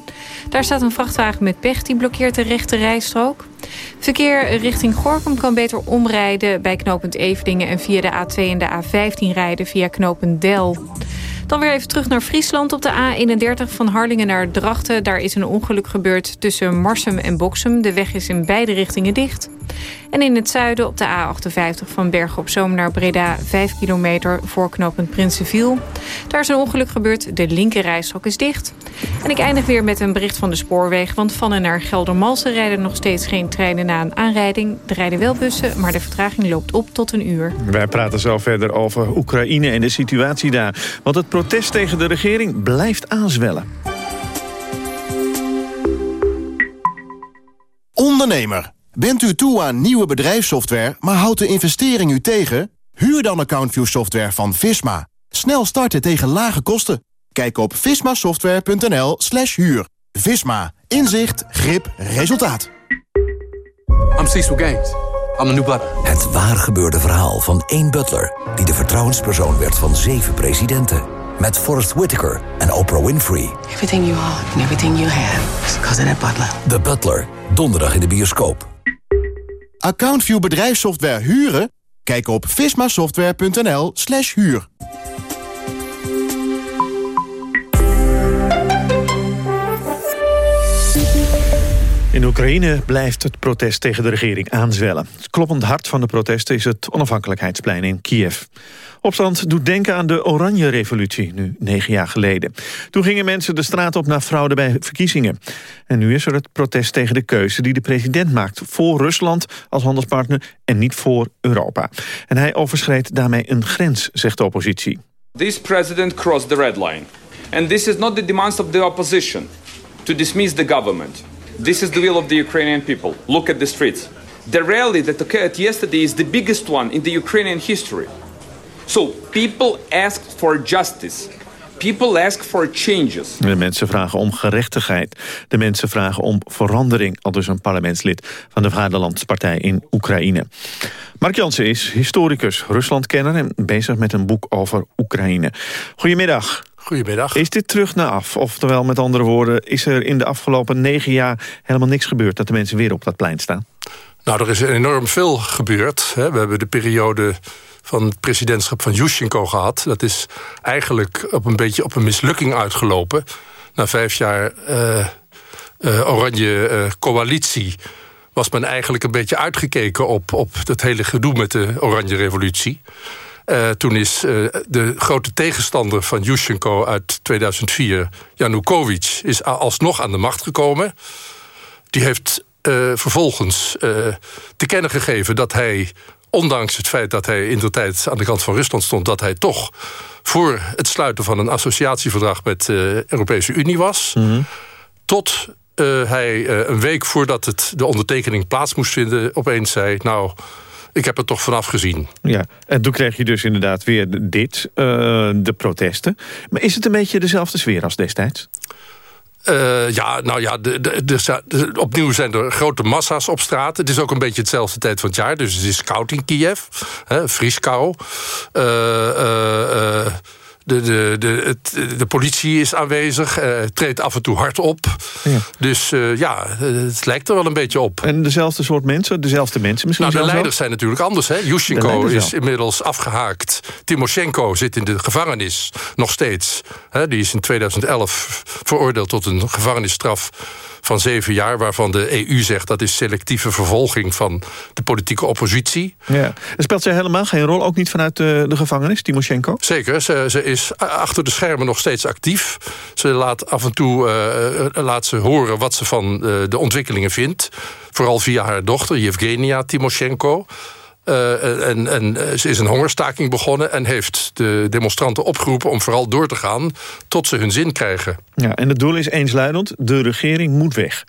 Daar staat een vrachtwagen met pech, die blokkeert de rechte rijstrook. Verkeer richting Gorkum kan beter omrijden bij knooppunt Everdingen... en via de A2 en de A15 rijden via knooppunt Del. Dan weer even terug naar Friesland op de A31 van Harlingen naar Drachten. Daar is een ongeluk gebeurd tussen Marsum en Boksum. De weg is in beide richtingen dicht. En in het zuiden op de A58 van Bergen op Zoom naar Breda... 5 kilometer voor knooppunt Prinsenviel. Daar is een ongeluk gebeurd. De linkerrijstrook is dicht. En ik eindig weer met een bericht van de spoorwegen. Want van en naar Geldermalsen rijden nog steeds geen treinen na een aanrijding. Er rijden wel bussen, maar de vertraging loopt op tot een uur. Wij praten zo verder over Oekraïne en de situatie daar. Want het protest tegen de regering blijft aanzwellen. Ondernemer, bent u toe aan nieuwe bedrijfssoftware... maar houdt de investering u tegen? Huur dan AccountView software van Visma. Snel starten tegen lage kosten. Kijk op vismasoftware.nl slash huur. Visma. Inzicht, grip, resultaat. I'm Cecil Gaines. I'm the new butler. Het waar gebeurde verhaal van één butler... die de vertrouwenspersoon werd van zeven presidenten. Met Forrest Whitaker en Oprah Winfrey. Everything you are and everything you have is because of that butler. The Butler. Donderdag in de bioscoop. AccountView bedrijfssoftware huren? Kijk op vismasoftware.nl slash huur. In Oekraïne blijft het protest tegen de regering aanzwellen. Het kloppend hart van de protesten is het onafhankelijkheidsplein in Kiev. Opstand doet denken aan de Oranje Revolutie, nu negen jaar geleden. Toen gingen mensen de straat op naar fraude bij verkiezingen. En nu is er het protest tegen de keuze die de president maakt... voor Rusland als handelspartner en niet voor Europa. En hij overschreed daarmee een grens, zegt de oppositie. This president crossed the red line. And this is not the demands of the opposition to dismiss the government. This is the will of the Ukrainian people. Look at the streets. The rally that occurred yesterday is the biggest one in the Ukrainian history. So people asked for justice. People ask for changes. De mensen vragen om gerechtigheid. De mensen vragen om verandering, al dus een parlementslid van de Vaderlandspartij in Oekraïne. Mark Jansen is historicus, Ruslandkenner en bezig met een boek over Oekraïne. Goedemiddag. Goedemiddag. Is dit terug naar af? Oftewel, met andere woorden, is er in de afgelopen negen jaar helemaal niks gebeurd... dat de mensen weer op dat plein staan? Nou, er is enorm veel gebeurd. We hebben de periode van het presidentschap van Yushchenko gehad. Dat is eigenlijk op een beetje op een mislukking uitgelopen. Na vijf jaar uh, uh, oranje uh, coalitie was men eigenlijk een beetje uitgekeken op, op het hele gedoe met de oranje revolutie. Uh, toen is uh, de grote tegenstander van Yushchenko uit 2004, Yanukovych, is alsnog aan de macht gekomen. Die heeft uh, vervolgens te kennen gegeven dat hij, ondanks het feit dat hij in de tijd aan de kant van Rusland stond, dat hij toch voor het sluiten van een associatieverdrag met de Europese Unie was. Mm -hmm. Tot hij een week voordat het, de ondertekening plaats moest vinden, opeens zei: Nou ik heb er toch vanaf gezien. Ja, en toen kreeg je dus inderdaad weer dit, uh, de protesten. Maar is het een beetje dezelfde sfeer als destijds? Uh, ja, nou ja, de, de, de, opnieuw zijn er grote massa's op straat. Het is ook een beetje hetzelfde tijd van het jaar. Dus het is koud in Kiev, hè, kou. Uh, de, de, de, het, de politie is aanwezig, uh, treedt af en toe hard op. Ja. Dus uh, ja, het lijkt er wel een beetje op. En dezelfde soort mensen, dezelfde mensen misschien Nou, de leiders zijn natuurlijk anders. Hè? Yushchenko is wel. inmiddels afgehaakt. Timoshenko zit in de gevangenis, nog steeds. Hè? Die is in 2011 veroordeeld tot een gevangenisstraf van zeven jaar... waarvan de EU zegt dat is selectieve vervolging van de politieke oppositie. Ja. En speelt zij helemaal geen rol, ook niet vanuit de, de gevangenis, Timoshenko? Zeker, ze, ze is achter de schermen nog steeds actief. Ze laat af en toe laat ze horen wat ze van de ontwikkelingen vindt. Vooral via haar dochter, Yevgenia Timoshenko. En, en ze is een hongerstaking begonnen en heeft de demonstranten opgeroepen om vooral door te gaan tot ze hun zin krijgen. Ja, en het doel is eensluidend: de regering moet weg.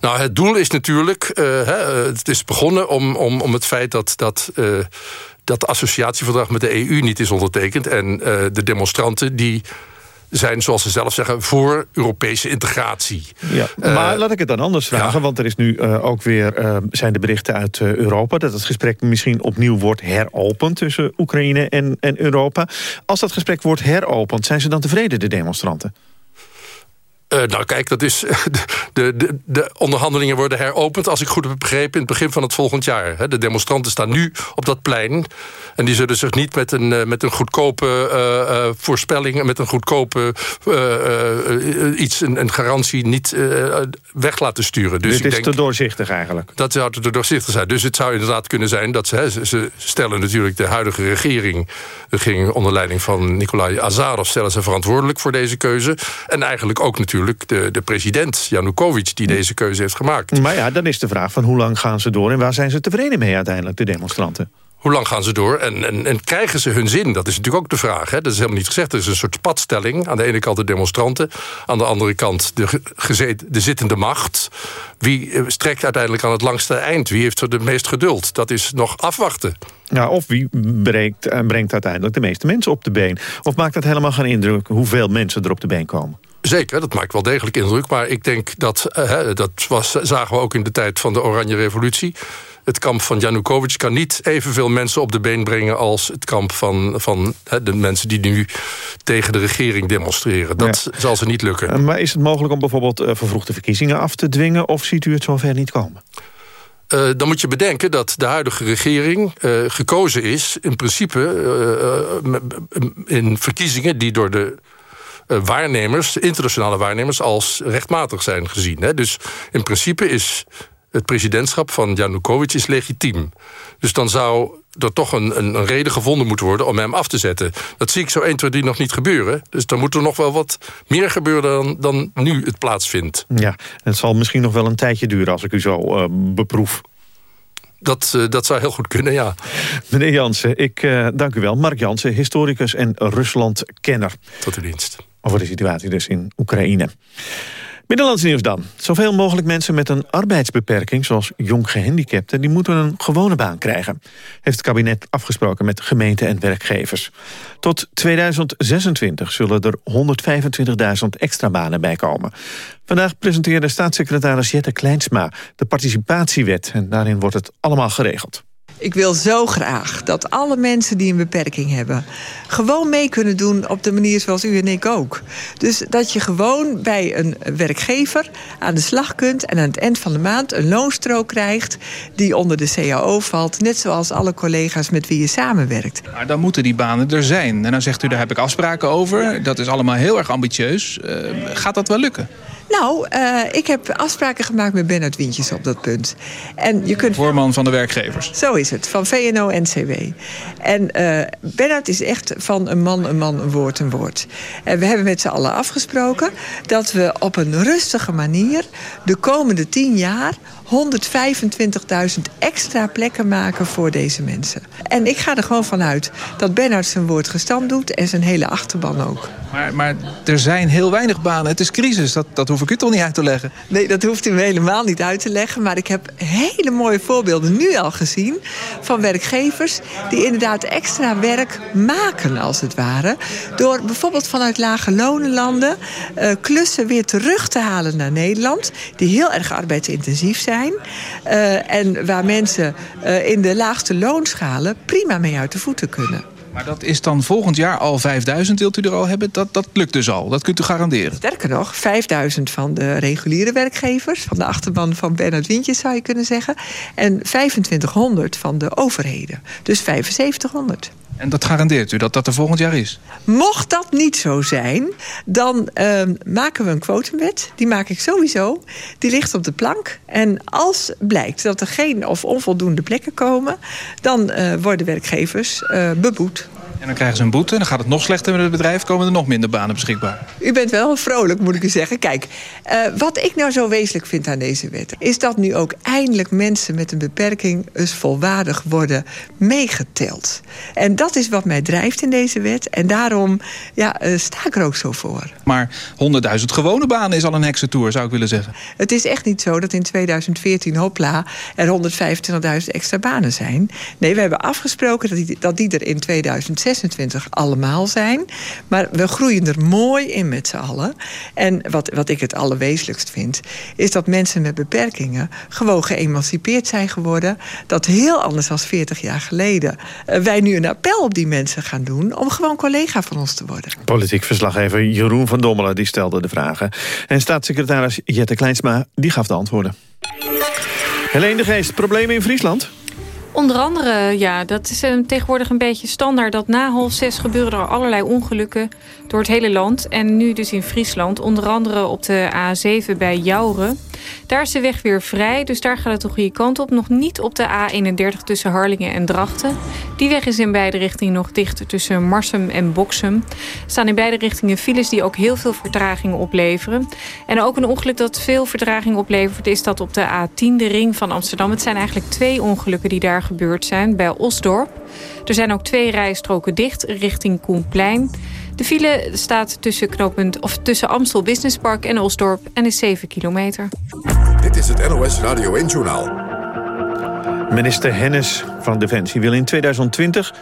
Nou, het doel is natuurlijk, uh, hè, het is begonnen om, om, om het feit dat, dat, uh, dat associatieverdrag met de EU niet is ondertekend. En de demonstranten die zijn, zoals ze zelf zeggen, voor Europese integratie. Ja, maar laat ik het dan anders vragen, want er is nu uh, ook weer, uh, zijn de berichten uit Europa... dat het gesprek misschien opnieuw wordt heropend tussen Oekraïne en, en Europa. Als dat gesprek wordt heropend, zijn ze dan tevreden, de demonstranten? Uh, nou kijk, dat is, de, de, de, onderhandelingen worden heropend... als ik goed heb begrepen, in het begin van het volgend jaar. De demonstranten staan nu op dat plein... en die zullen zich niet met een, met een goedkope uh, uh, voorspelling... met een goedkope iets, een, een, garantie niet weg laten sturen. Dus Dit is denk, te doorzichtig eigenlijk. Dat zou te doorzichtig zijn. Dus het zou inderdaad kunnen zijn dat ze... ze, ze stellen natuurlijk de huidige regering... de regering onder leiding van Nikolai Azarov... stellen ze verantwoordelijk voor deze keuze. En eigenlijk ook natuurlijk de, de president, Janukovic, die deze keuze heeft gemaakt. Maar ja, dan is de vraag van hoe lang gaan ze door... en waar zijn ze tevreden mee uiteindelijk, de demonstranten? Hoe lang gaan ze door en, en, en, krijgen ze hun zin? Dat is natuurlijk ook de vraag. Hè? Dat is helemaal niet gezegd. Er is een soort padstelling. Aan de ene kant de demonstranten. Aan de andere kant de, gezet, de zittende macht. Wie eh, strekt uiteindelijk aan het langste eind? Wie heeft er de meest geduld? Dat is nog afwachten. Ja, of wie brengt, eh, brengt uiteindelijk de meeste mensen op de been? Of maakt dat helemaal geen indruk hoeveel mensen er op de been komen? Zeker, dat maakt wel degelijk indruk. Maar ik denk dat, uh, dat was, zagen we ook in de tijd van de Oranje Revolutie. Het kamp van Janukovic kan niet evenveel mensen op de been brengen... als het kamp van, van de mensen die nu tegen de regering demonstreren. Dat zal ze niet lukken. Eh, maar is het mogelijk om bijvoorbeeld uh, vervroegde verkiezingen af te dwingen... of ziet u het zover niet komen? Uh, dan moet je bedenken dat de huidige regering uh, gekozen is... in principe uh, in verkiezingen die door de waarnemers, internationale waarnemers... als rechtmatig zijn gezien. Hè? Dus in principe is het presidentschap van Janukovic is legitiem. Dus dan zou er toch een, een, een, reden gevonden moeten worden om hem af te zetten. Dat zie ik zo 1, 2, 3 nog niet gebeuren. Dus dan moet er nog wel wat meer gebeuren dan, dan nu het plaatsvindt. Ja, het zal misschien nog wel een tijdje duren als ik u zo uh, beproef. Dat, uh, dat zou heel goed kunnen, ja. Meneer Jansen, ik uh, dank u wel. Mark Jansen, historicus en Rusland-kenner. Tot uw dienst. Over de situatie dus in Oekraïne. Binnenlands nieuws dan. Zoveel mogelijk mensen met een arbeidsbeperking... zoals jong gehandicapten, die moeten een gewone baan krijgen. Heeft het kabinet afgesproken met gemeenten en werkgevers. Tot 2026 zullen er 125.000 extra banen bijkomen. Vandaag presenteerde staatssecretaris Jette Kleinsma de participatiewet... en daarin wordt het allemaal geregeld. Ik wil zo graag dat alle mensen die een beperking hebben... gewoon mee kunnen doen op de manier zoals u en ik ook. Dus dat je gewoon bij een werkgever aan de slag kunt... en aan het eind van de maand een loonstrook krijgt... die onder de CAO valt, net zoals alle collega's met wie je samenwerkt. Maar dan moeten die banen er zijn. En dan zegt u, daar heb ik afspraken over. Dat is allemaal heel erg ambitieus. Uh, gaat dat wel lukken? Nou, uh, ik heb afspraken gemaakt met Bernard Wintjes op dat punt. En je kunt... Voorman van de werkgevers. Zo is het, van VNO-NCW. En uh, Bernard is echt van een man, een man, een woord, een woord. En we hebben met z'n allen afgesproken... dat we op een rustige manier de komende tien jaar... 125.000 extra plekken maken voor deze mensen. En ik ga er gewoon vanuit dat Bernard zijn woord gestand doet... en zijn hele achterban ook. Maar, maar er zijn heel weinig banen. Het is crisis, dat, dat hoef ik u toch niet uit te leggen? Nee, dat hoeft u me helemaal niet uit te leggen. Maar ik heb hele mooie voorbeelden nu al gezien... van werkgevers die inderdaad extra werk maken, als het ware. Door bijvoorbeeld vanuit lage lonenlanden... Uh, klussen weer terug te halen naar Nederland... die heel erg arbeidsintensief zijn zijn. Uh, en waar mensen uh, in de laagste loonschalen prima mee uit de voeten kunnen. Maar dat is dan volgend jaar al 5000, wilt u er al hebben? Dat, dat lukt dus al, dat kunt u garanderen. Sterker nog, 5000 van de reguliere werkgevers... van de achterban van Bernard Wintjes zou je kunnen zeggen... en 2500 van de overheden. Dus 7500. En dat garandeert u dat dat er volgend jaar is? Mocht dat niet zo zijn, dan uh, maken we een quotumwet. Die maak ik sowieso. Die ligt op de plank. En als blijkt dat er geen of onvoldoende plekken komen... dan uh, worden werkgevers uh, beboet. En dan krijgen ze een boete, dan gaat het nog slechter met het bedrijf... komen er nog minder banen beschikbaar. U bent wel vrolijk, moet ik u zeggen. Kijk, uh, wat ik nou zo wezenlijk vind aan deze wet... is dat nu ook eindelijk mensen met een beperking... eens volwaardig worden meegeteld. En dat is wat mij drijft in deze wet. En daarom ja, uh, sta ik er ook zo voor. Maar 100.000 gewone banen is al een heksentour, zou ik willen zeggen. Het is echt niet zo dat in 2014, hopla, er 125.000 extra banen zijn. Nee, we hebben afgesproken dat die, dat die er in 2026 allemaal zijn. Maar we groeien er mooi in met z'n allen. En wat, wat ik het allerwezenlijkst vind... is dat mensen met beperkingen gewoon geëmancipeerd zijn geworden. Dat heel anders dan 40 jaar geleden. Uh, wij nu een appel op die mensen gaan doen... om gewoon collega van ons te worden. Politiek verslaggever Jeroen van Dommelen die stelde de vragen. En staatssecretaris Jette Kleinsma die gaf de antwoorden. Helene de Geest, problemen in Friesland? Onder andere, ja, dat is uh, tegenwoordig een beetje standaard... dat na half zes gebeuren er allerlei ongelukken door het hele land. En nu dus in Friesland, onder andere op de A7 bij Jouren. Daar is de weg weer vrij, dus daar gaat het de goede kant op. Nog niet op de A31 tussen Harlingen en Drachten. Die weg is in beide richtingen nog dicht tussen Marsum en Boksum. Er staan in beide richtingen files die ook heel veel vertragingen opleveren. En ook een ongeluk dat veel vertraging oplevert... is dat op de A10, de ring van Amsterdam. Het zijn eigenlijk twee ongelukken die daar gebeurd zijn bij Osdorp. Er zijn ook twee rijstroken dicht richting Koenplein. De file staat tussen, knooppunt, of tussen Amstel Business Park en Osdorp en is 7 kilometer. Dit is het NOS Radio 1-journaal. Minister Hennis van Defensie wil in 2020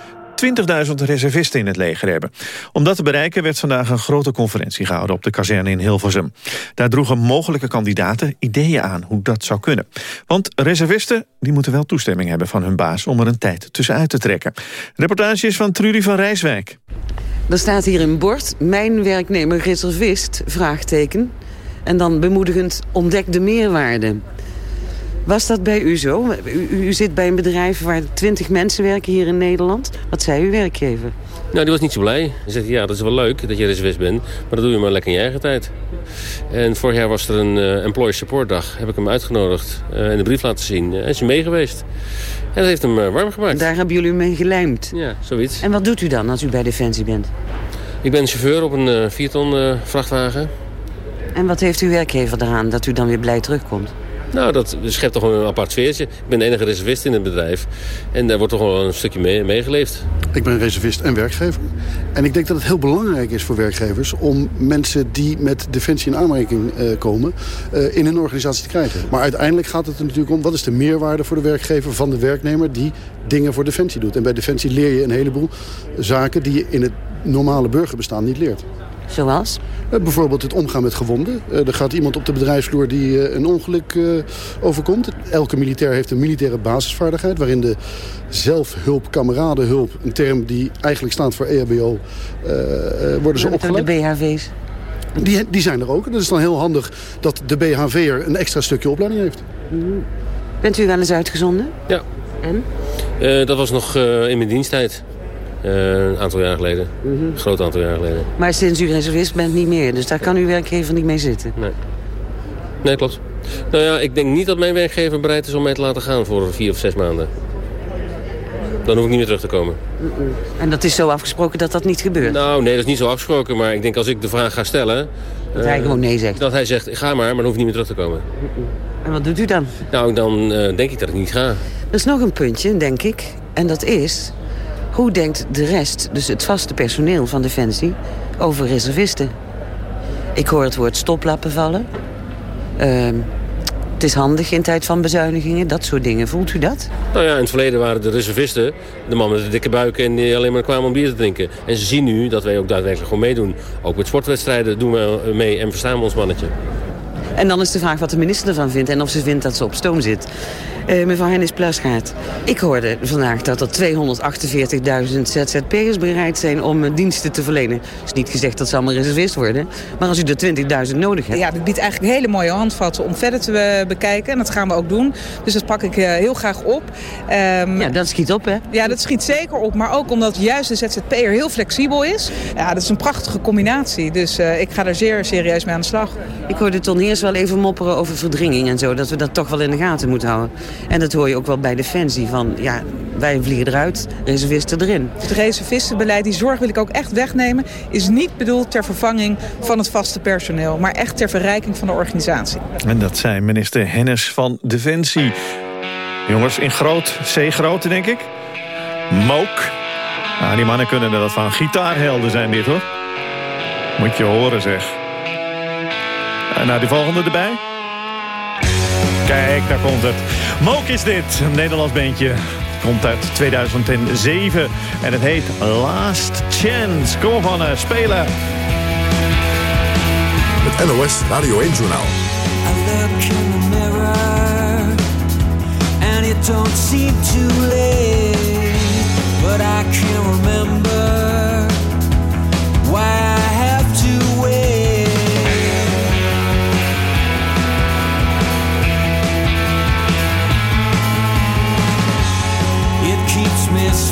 20.000 reservisten in het leger hebben. Om dat te bereiken werd vandaag een grote conferentie gehouden op de kazerne in Hilversum. Daar droegen mogelijke kandidaten ideeën aan hoe dat zou kunnen. Want reservisten die moeten wel toestemming hebben van hun baas om er een tijd tussenuit te trekken. Reportage is van Trudy van Rijswijk. Er staat hier een bord, mijn werknemer reservist, vraagteken. En dan bemoedigend ontdek de meerwaarde. Was dat bij u zo? U, u, zit bij een bedrijf waar twintig mensen werken hier in Nederland. Wat zei uw werkgever? Nou, die was niet zo blij. Hij zegt, ja, dat is wel leuk dat je reservist bent. Maar dat doe je maar lekker in je eigen tijd. En vorig jaar was er een uh, employee support dag. Heb ik hem uitgenodigd uh, en de brief laten zien. En is hij mee geweest. En dat heeft hem uh, warm gemaakt. Daar hebben jullie mee gelijmd? Ja, zoiets. En wat doet u dan als u bij Defensie bent? Ik ben chauffeur op een 4 ton vrachtwagen. En wat heeft uw werkgever eraan dat u dan weer blij terugkomt? Nou, dat schept toch een apart sfeertje. Ik ben de enige reservist in het bedrijf. En daar wordt toch wel een stukje mee, meegeleefd. Ik ben reservist en werkgever. En ik denk dat het heel belangrijk is voor werkgevers... om mensen die met Defensie in aanmerking uh, komen... Uh, in hun organisatie te krijgen. Maar uiteindelijk gaat het er natuurlijk om... wat is de meerwaarde voor de werkgever van de werknemer... die dingen voor Defensie doet. En bij Defensie leer je een heleboel zaken... die je in het normale burgerbestaan niet leert. Zoals? Uh, bijvoorbeeld het omgaan met gewonden. Uh, er gaat iemand op de bedrijfsvloer die uh, een ongeluk overkomt. Elke militair heeft een militaire basisvaardigheid... waarin de zelfhulp, kameradenhulp, een term die eigenlijk staat voor EHBO... worden ze opgeleid. De BHV's? Die, die zijn er ook. En dat is dan heel handig dat de BHV'er een extra stukje opleiding heeft. Bent u wel eens uitgezonden? Ja. En? dat was nog in mijn diensttijd. Uh, een aantal jaar geleden. Mm -hmm. Een groot aantal jaar geleden. Maar sinds u reservist bent niet meer. Dus daar kan uw werkgever niet mee zitten. Nee. Nee, klopt. Nou ja, ik denk niet dat mijn werkgever bereid is om mij te laten gaan voor vier of zes maanden. Dan hoef ik niet meer terug te komen. Mm -mm. En dat is zo afgesproken dat dat niet gebeurt? Nou, nee, dat is niet zo afgesproken. Maar ik denk als ik de vraag ga stellen... Dat uh, hij gewoon nee zegt? Dat hij zegt, ga maar, maar dan hoef ik niet meer terug te komen. En wat doet u dan? Nou, dan uh, denk ik dat ik niet ga. Er is nog een puntje, denk ik. En dat is hoe denkt de rest, dus het vaste personeel van Defensie, over reservisten? Ik hoor het woord stoplappen vallen. Uh, het is handig in tijd van bezuinigingen, dat soort dingen. Voelt u dat? Nou ja, in het verleden waren de reservisten de man met de dikke buik... en die alleen maar kwamen om bier te drinken. En ze zien nu dat wij ook daadwerkelijk gewoon meedoen. Ook met sportwedstrijden doen we mee en verstaan we ons mannetje. En dan is de vraag wat de minister ervan vindt... en of ze vindt dat ze op stoom zit. Uh, mevrouw Hennis Plasgaard, ik hoorde vandaag dat er 248.000 ZZP'ers bereid zijn om uh, diensten te verlenen. Het is niet gezegd dat ze allemaal reservist worden, maar als u er 20.000 nodig hebt. Ja, dit biedt eigenlijk hele mooie handvatten om verder te uh, bekijken en dat gaan we ook doen. Dus dat pak ik heel graag op. Um, ja, dat schiet op hè? Ja, dat schiet zeker op, maar ook omdat juist de ZZP'er heel flexibel is. Ja, dat is een prachtige combinatie, dus ik ga er zeer serieus mee aan de slag. Ik hoorde Ton Heers wel even mopperen over verdringing en zo, dat we dat toch wel in de gaten moeten houden. En dat hoor je ook wel bij Defensie. Van ja, wij vliegen eruit, reservisten erin. Het reservistenbeleid, die zorg wil ik ook echt wegnemen... is niet bedoeld ter vervanging van het vaste personeel... maar echt ter verrijking van de organisatie. En dat zei minister Hennis van Defensie. Jongens, in groot, C-grote denk ik. Mook. Nou, die mannen kunnen er wat van. Gitaarhelden zijn dit hoor. Moet je horen zeg. En nou, die volgende erbij. Kijk, daar komt het. Mook is dit, een Nederlands beentje. Komt uit 2007 en het heet Last Chance. Kom op mannen, spelen. Het NOS Radio 1 Journaal. I look in the mirror and it don't seem too late, but I can't remember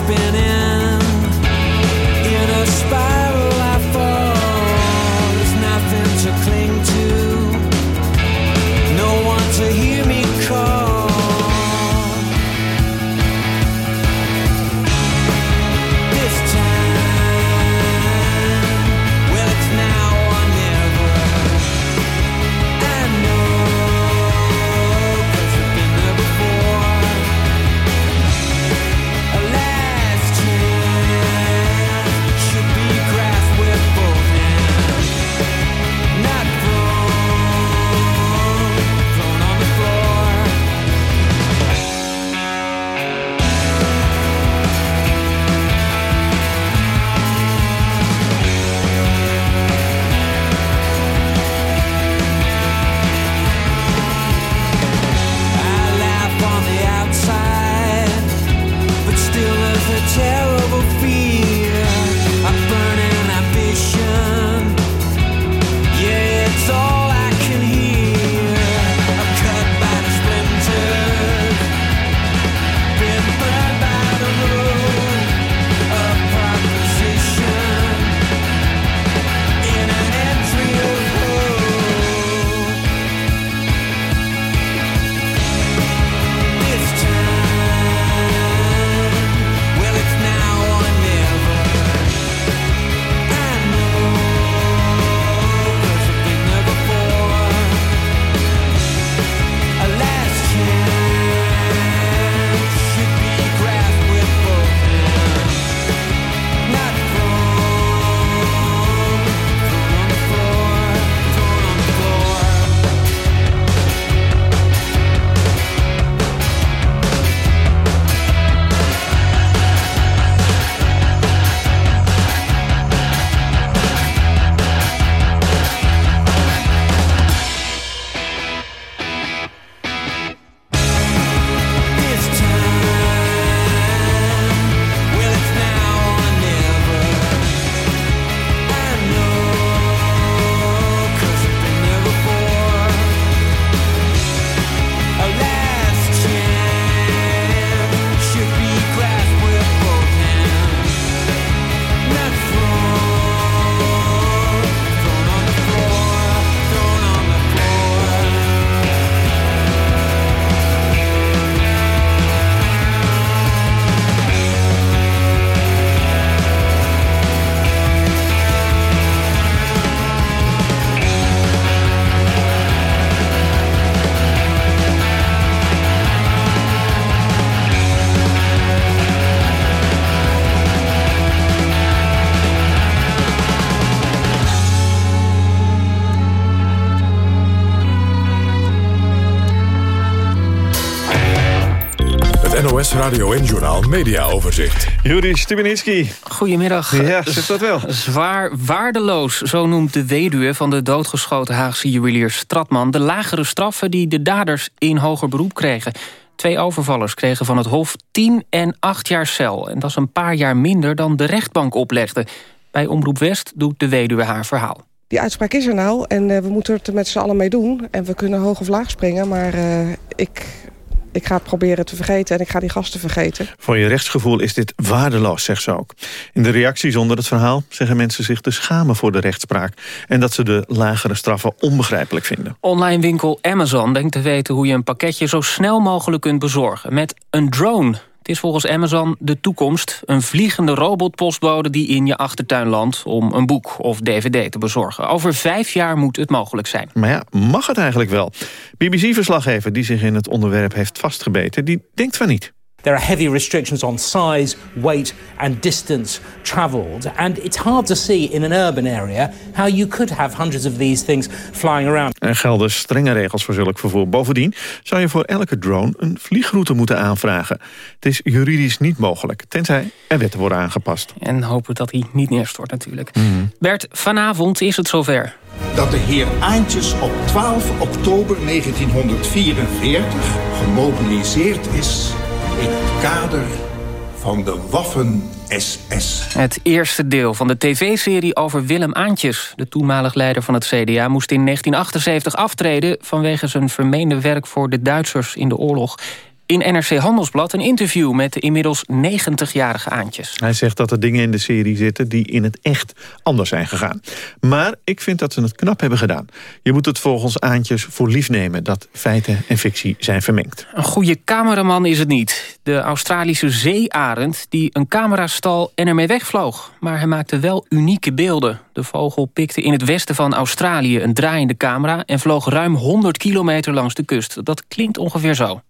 me spinning in Radio 1 Journaal Media Overzicht. Juri Stubenitski. Goedemiddag. Ja, zeg dat wel. Zwaar waardeloos, zo noemt de weduwe van de doodgeschoten Haagse juwelier Stratman... de lagere straffen die de daders in hoger beroep kregen. Twee overvallers kregen van het Hof 10 en 8 jaar cel. En dat is een paar jaar minder dan de rechtbank oplegde. Bij Omroep West doet de weduwe haar verhaal. Die uitspraak is er nou en eh, we moeten het er met z'n allen mee doen. En we kunnen hoog of laag springen, maar eh, ik, Ik ga proberen te vergeten en ik ga die gasten vergeten. Voor je rechtsgevoel is dit waardeloos, zegt ze ook. In de reacties onder het verhaal zeggen mensen zich te schamen voor de rechtspraak... en dat ze de lagere straffen onbegrijpelijk vinden. Online winkel Amazon denkt te weten hoe je een pakketje zo snel mogelijk kunt bezorgen. Met een drone. Is volgens Amazon de toekomst. Een vliegende robotpostbode die in je achtertuin landt... om een boek of dvd te bezorgen. Over vijf jaar moet het mogelijk zijn. Maar ja, mag het eigenlijk wel? BBC-verslaggever die zich in het onderwerp heeft vastgebeten... die denkt van niet. There are heavy restrictions on size, weight and distance travelled. And it's hard to see in an urban area how you could have hundreds of these things flying around. Er gelden strenge regels voor zulk vervoer. Bovendien zou je voor elke drone een vliegroute moeten aanvragen. Het is juridisch niet mogelijk, tenzij er wetten worden aangepast. En hopen dat hij niet neerstort natuurlijk. Bert, vanavond is het zover. dat de heer Aantjes op 12 oktober 1944 gemobiliseerd is in het kader van de Waffen-SS. Het eerste deel van de tv-serie over Willem Aantjes. De toenmalig leider van het CDA moest in 1978 aftreden... vanwege zijn vermeende werk voor de Duitsers in de oorlog. In NRC Handelsblad een interview met de inmiddels 90-jarige Aantjes. Hij zegt dat er dingen in de serie zitten die in het echt anders zijn gegaan. Maar ik vind dat ze het knap hebben gedaan. Je moet het volgens Aantjes voor lief nemen dat feiten en fictie zijn vermengd. Een goede cameraman is het niet. De Australische zeearend die een camera stal en ermee wegvloog. Maar hij maakte wel unieke beelden. De vogel pikte in het westen van Australië een draaiende camera... en vloog ruim 100 kilometer langs de kust. Dat klinkt ongeveer zo.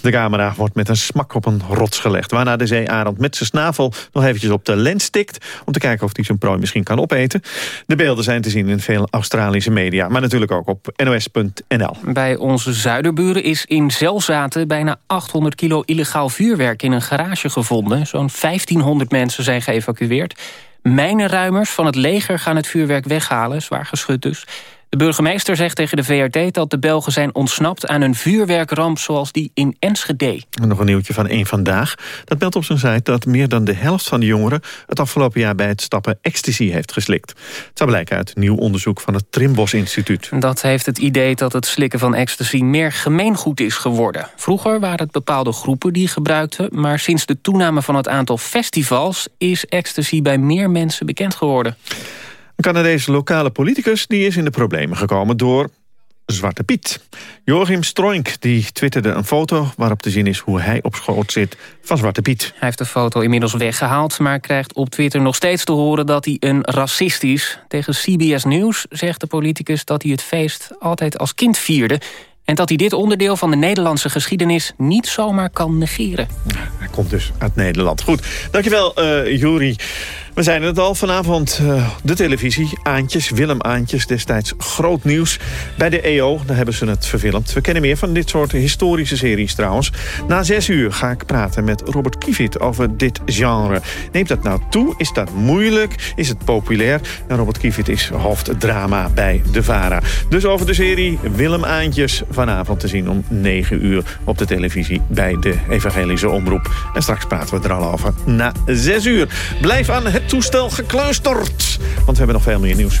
De camera wordt met een smak op een rots gelegd... waarna de zeearend met zijn snavel nog eventjes op de lens tikt... om te kijken of hij zijn prooi misschien kan opeten. De beelden zijn te zien in veel Australische media... maar natuurlijk ook op nos.nl. Bij onze zuiderburen is in Zelzaten bijna 800 kilo illegaal vuurwerk in een garage gevonden. Zo'n 1500 mensen zijn geëvacueerd. Mijnenruimers van het leger gaan het vuurwerk weghalen, zwaar geschud dus. De burgemeester zegt tegen de VRT dat de Belgen zijn ontsnapt aan een vuurwerkramp zoals die in Enschede. En nog een nieuwtje van één vandaag. Dat meldt op zijn site dat meer dan de helft van de jongeren... het afgelopen jaar bij het stappen ecstasy heeft geslikt. Het zou blijken uit nieuw onderzoek van het Trimbos Instituut. Dat heeft het idee dat het slikken van ecstasy meer gemeengoed is geworden. Vroeger waren het bepaalde groepen die gebruikten... maar sinds de toename van het aantal festivals... is ecstasy bij meer mensen bekend geworden. Een Canadese lokale politicus die is in de problemen gekomen door Zwarte Piet. Joachim Stroink die twitterde een foto waarop te zien is hoe hij op schoot zit van Zwarte Piet. Hij heeft de foto inmiddels weggehaald, maar krijgt op Twitter nog steeds te horen dat hij een racist is. Tegen CBS News zegt de politicus dat hij het feest altijd als kind vierde en dat hij dit onderdeel van de Nederlandse geschiedenis niet zomaar kan negeren. Hij komt dus uit Nederland. Goed, dankjewel uh. We zijn het al vanavond, uh, de televisie. Aantjes, Willem Aantjes, destijds groot nieuws. Bij de EO, daar hebben ze het verfilmd. We kennen meer van dit soort historische series trouwens. Na zes uur ga ik praten met Robert Kievit over dit genre. Neemt dat nou toe? Is dat moeilijk? Is het populair? En Robert Kievit is hoofddrama bij de VARA. Dus over de serie Willem Aantjes vanavond te zien om 9 uur op de televisie bij de Evangelische Omroep. En straks praten we er al over na 6 uur. Blijf aan het toestel gekluisterd, want we hebben nog veel meer nieuws.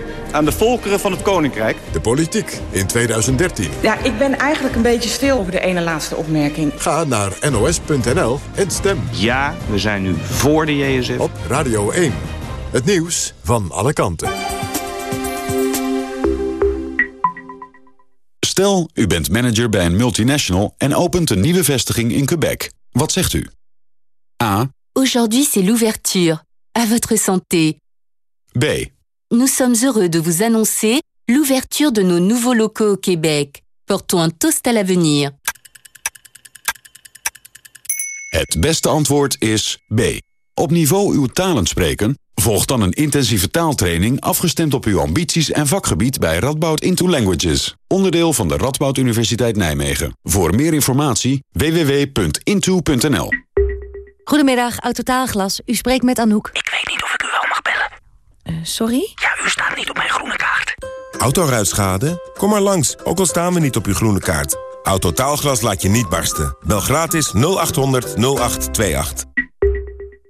aan de volkeren van het Koninkrijk. De politiek in 2013. Ja, ik ben eigenlijk een beetje stil over de ene laatste opmerking. Ga naar nos.nl en stem. Ja, we zijn nu voor de JSF. Op Radio 1. Het nieuws van alle kanten. Stel, u bent manager bij een multinational en opent een nieuwe vestiging in Quebec. Wat zegt u? A. Aujourd'hui, c'est l'ouverture. À votre santé. B. Nous sommes heureux de vous annoncer l'ouverture de nos nouveaux locaux au Québec. Portons un toast à l'avenir. Het beste antwoord is B. Op niveau uw talen spreken? Volg dan een intensieve taaltraining afgestemd op uw ambities en vakgebied bij Radboud Into Languages. Onderdeel van de Radboud Universiteit Nijmegen. Voor meer informatie www.into.nl Goedemiddag, Autotaalglas. U spreekt met Anouk. Ik weet niet of ik u wel mag bellen. Uh, sorry? Ja, u staat niet op mijn groene kaart. Autoruitschade? Kom maar langs, ook al staan we niet op uw groene kaart. Autotaalglas laat je niet barsten. Bel gratis 0800 0828.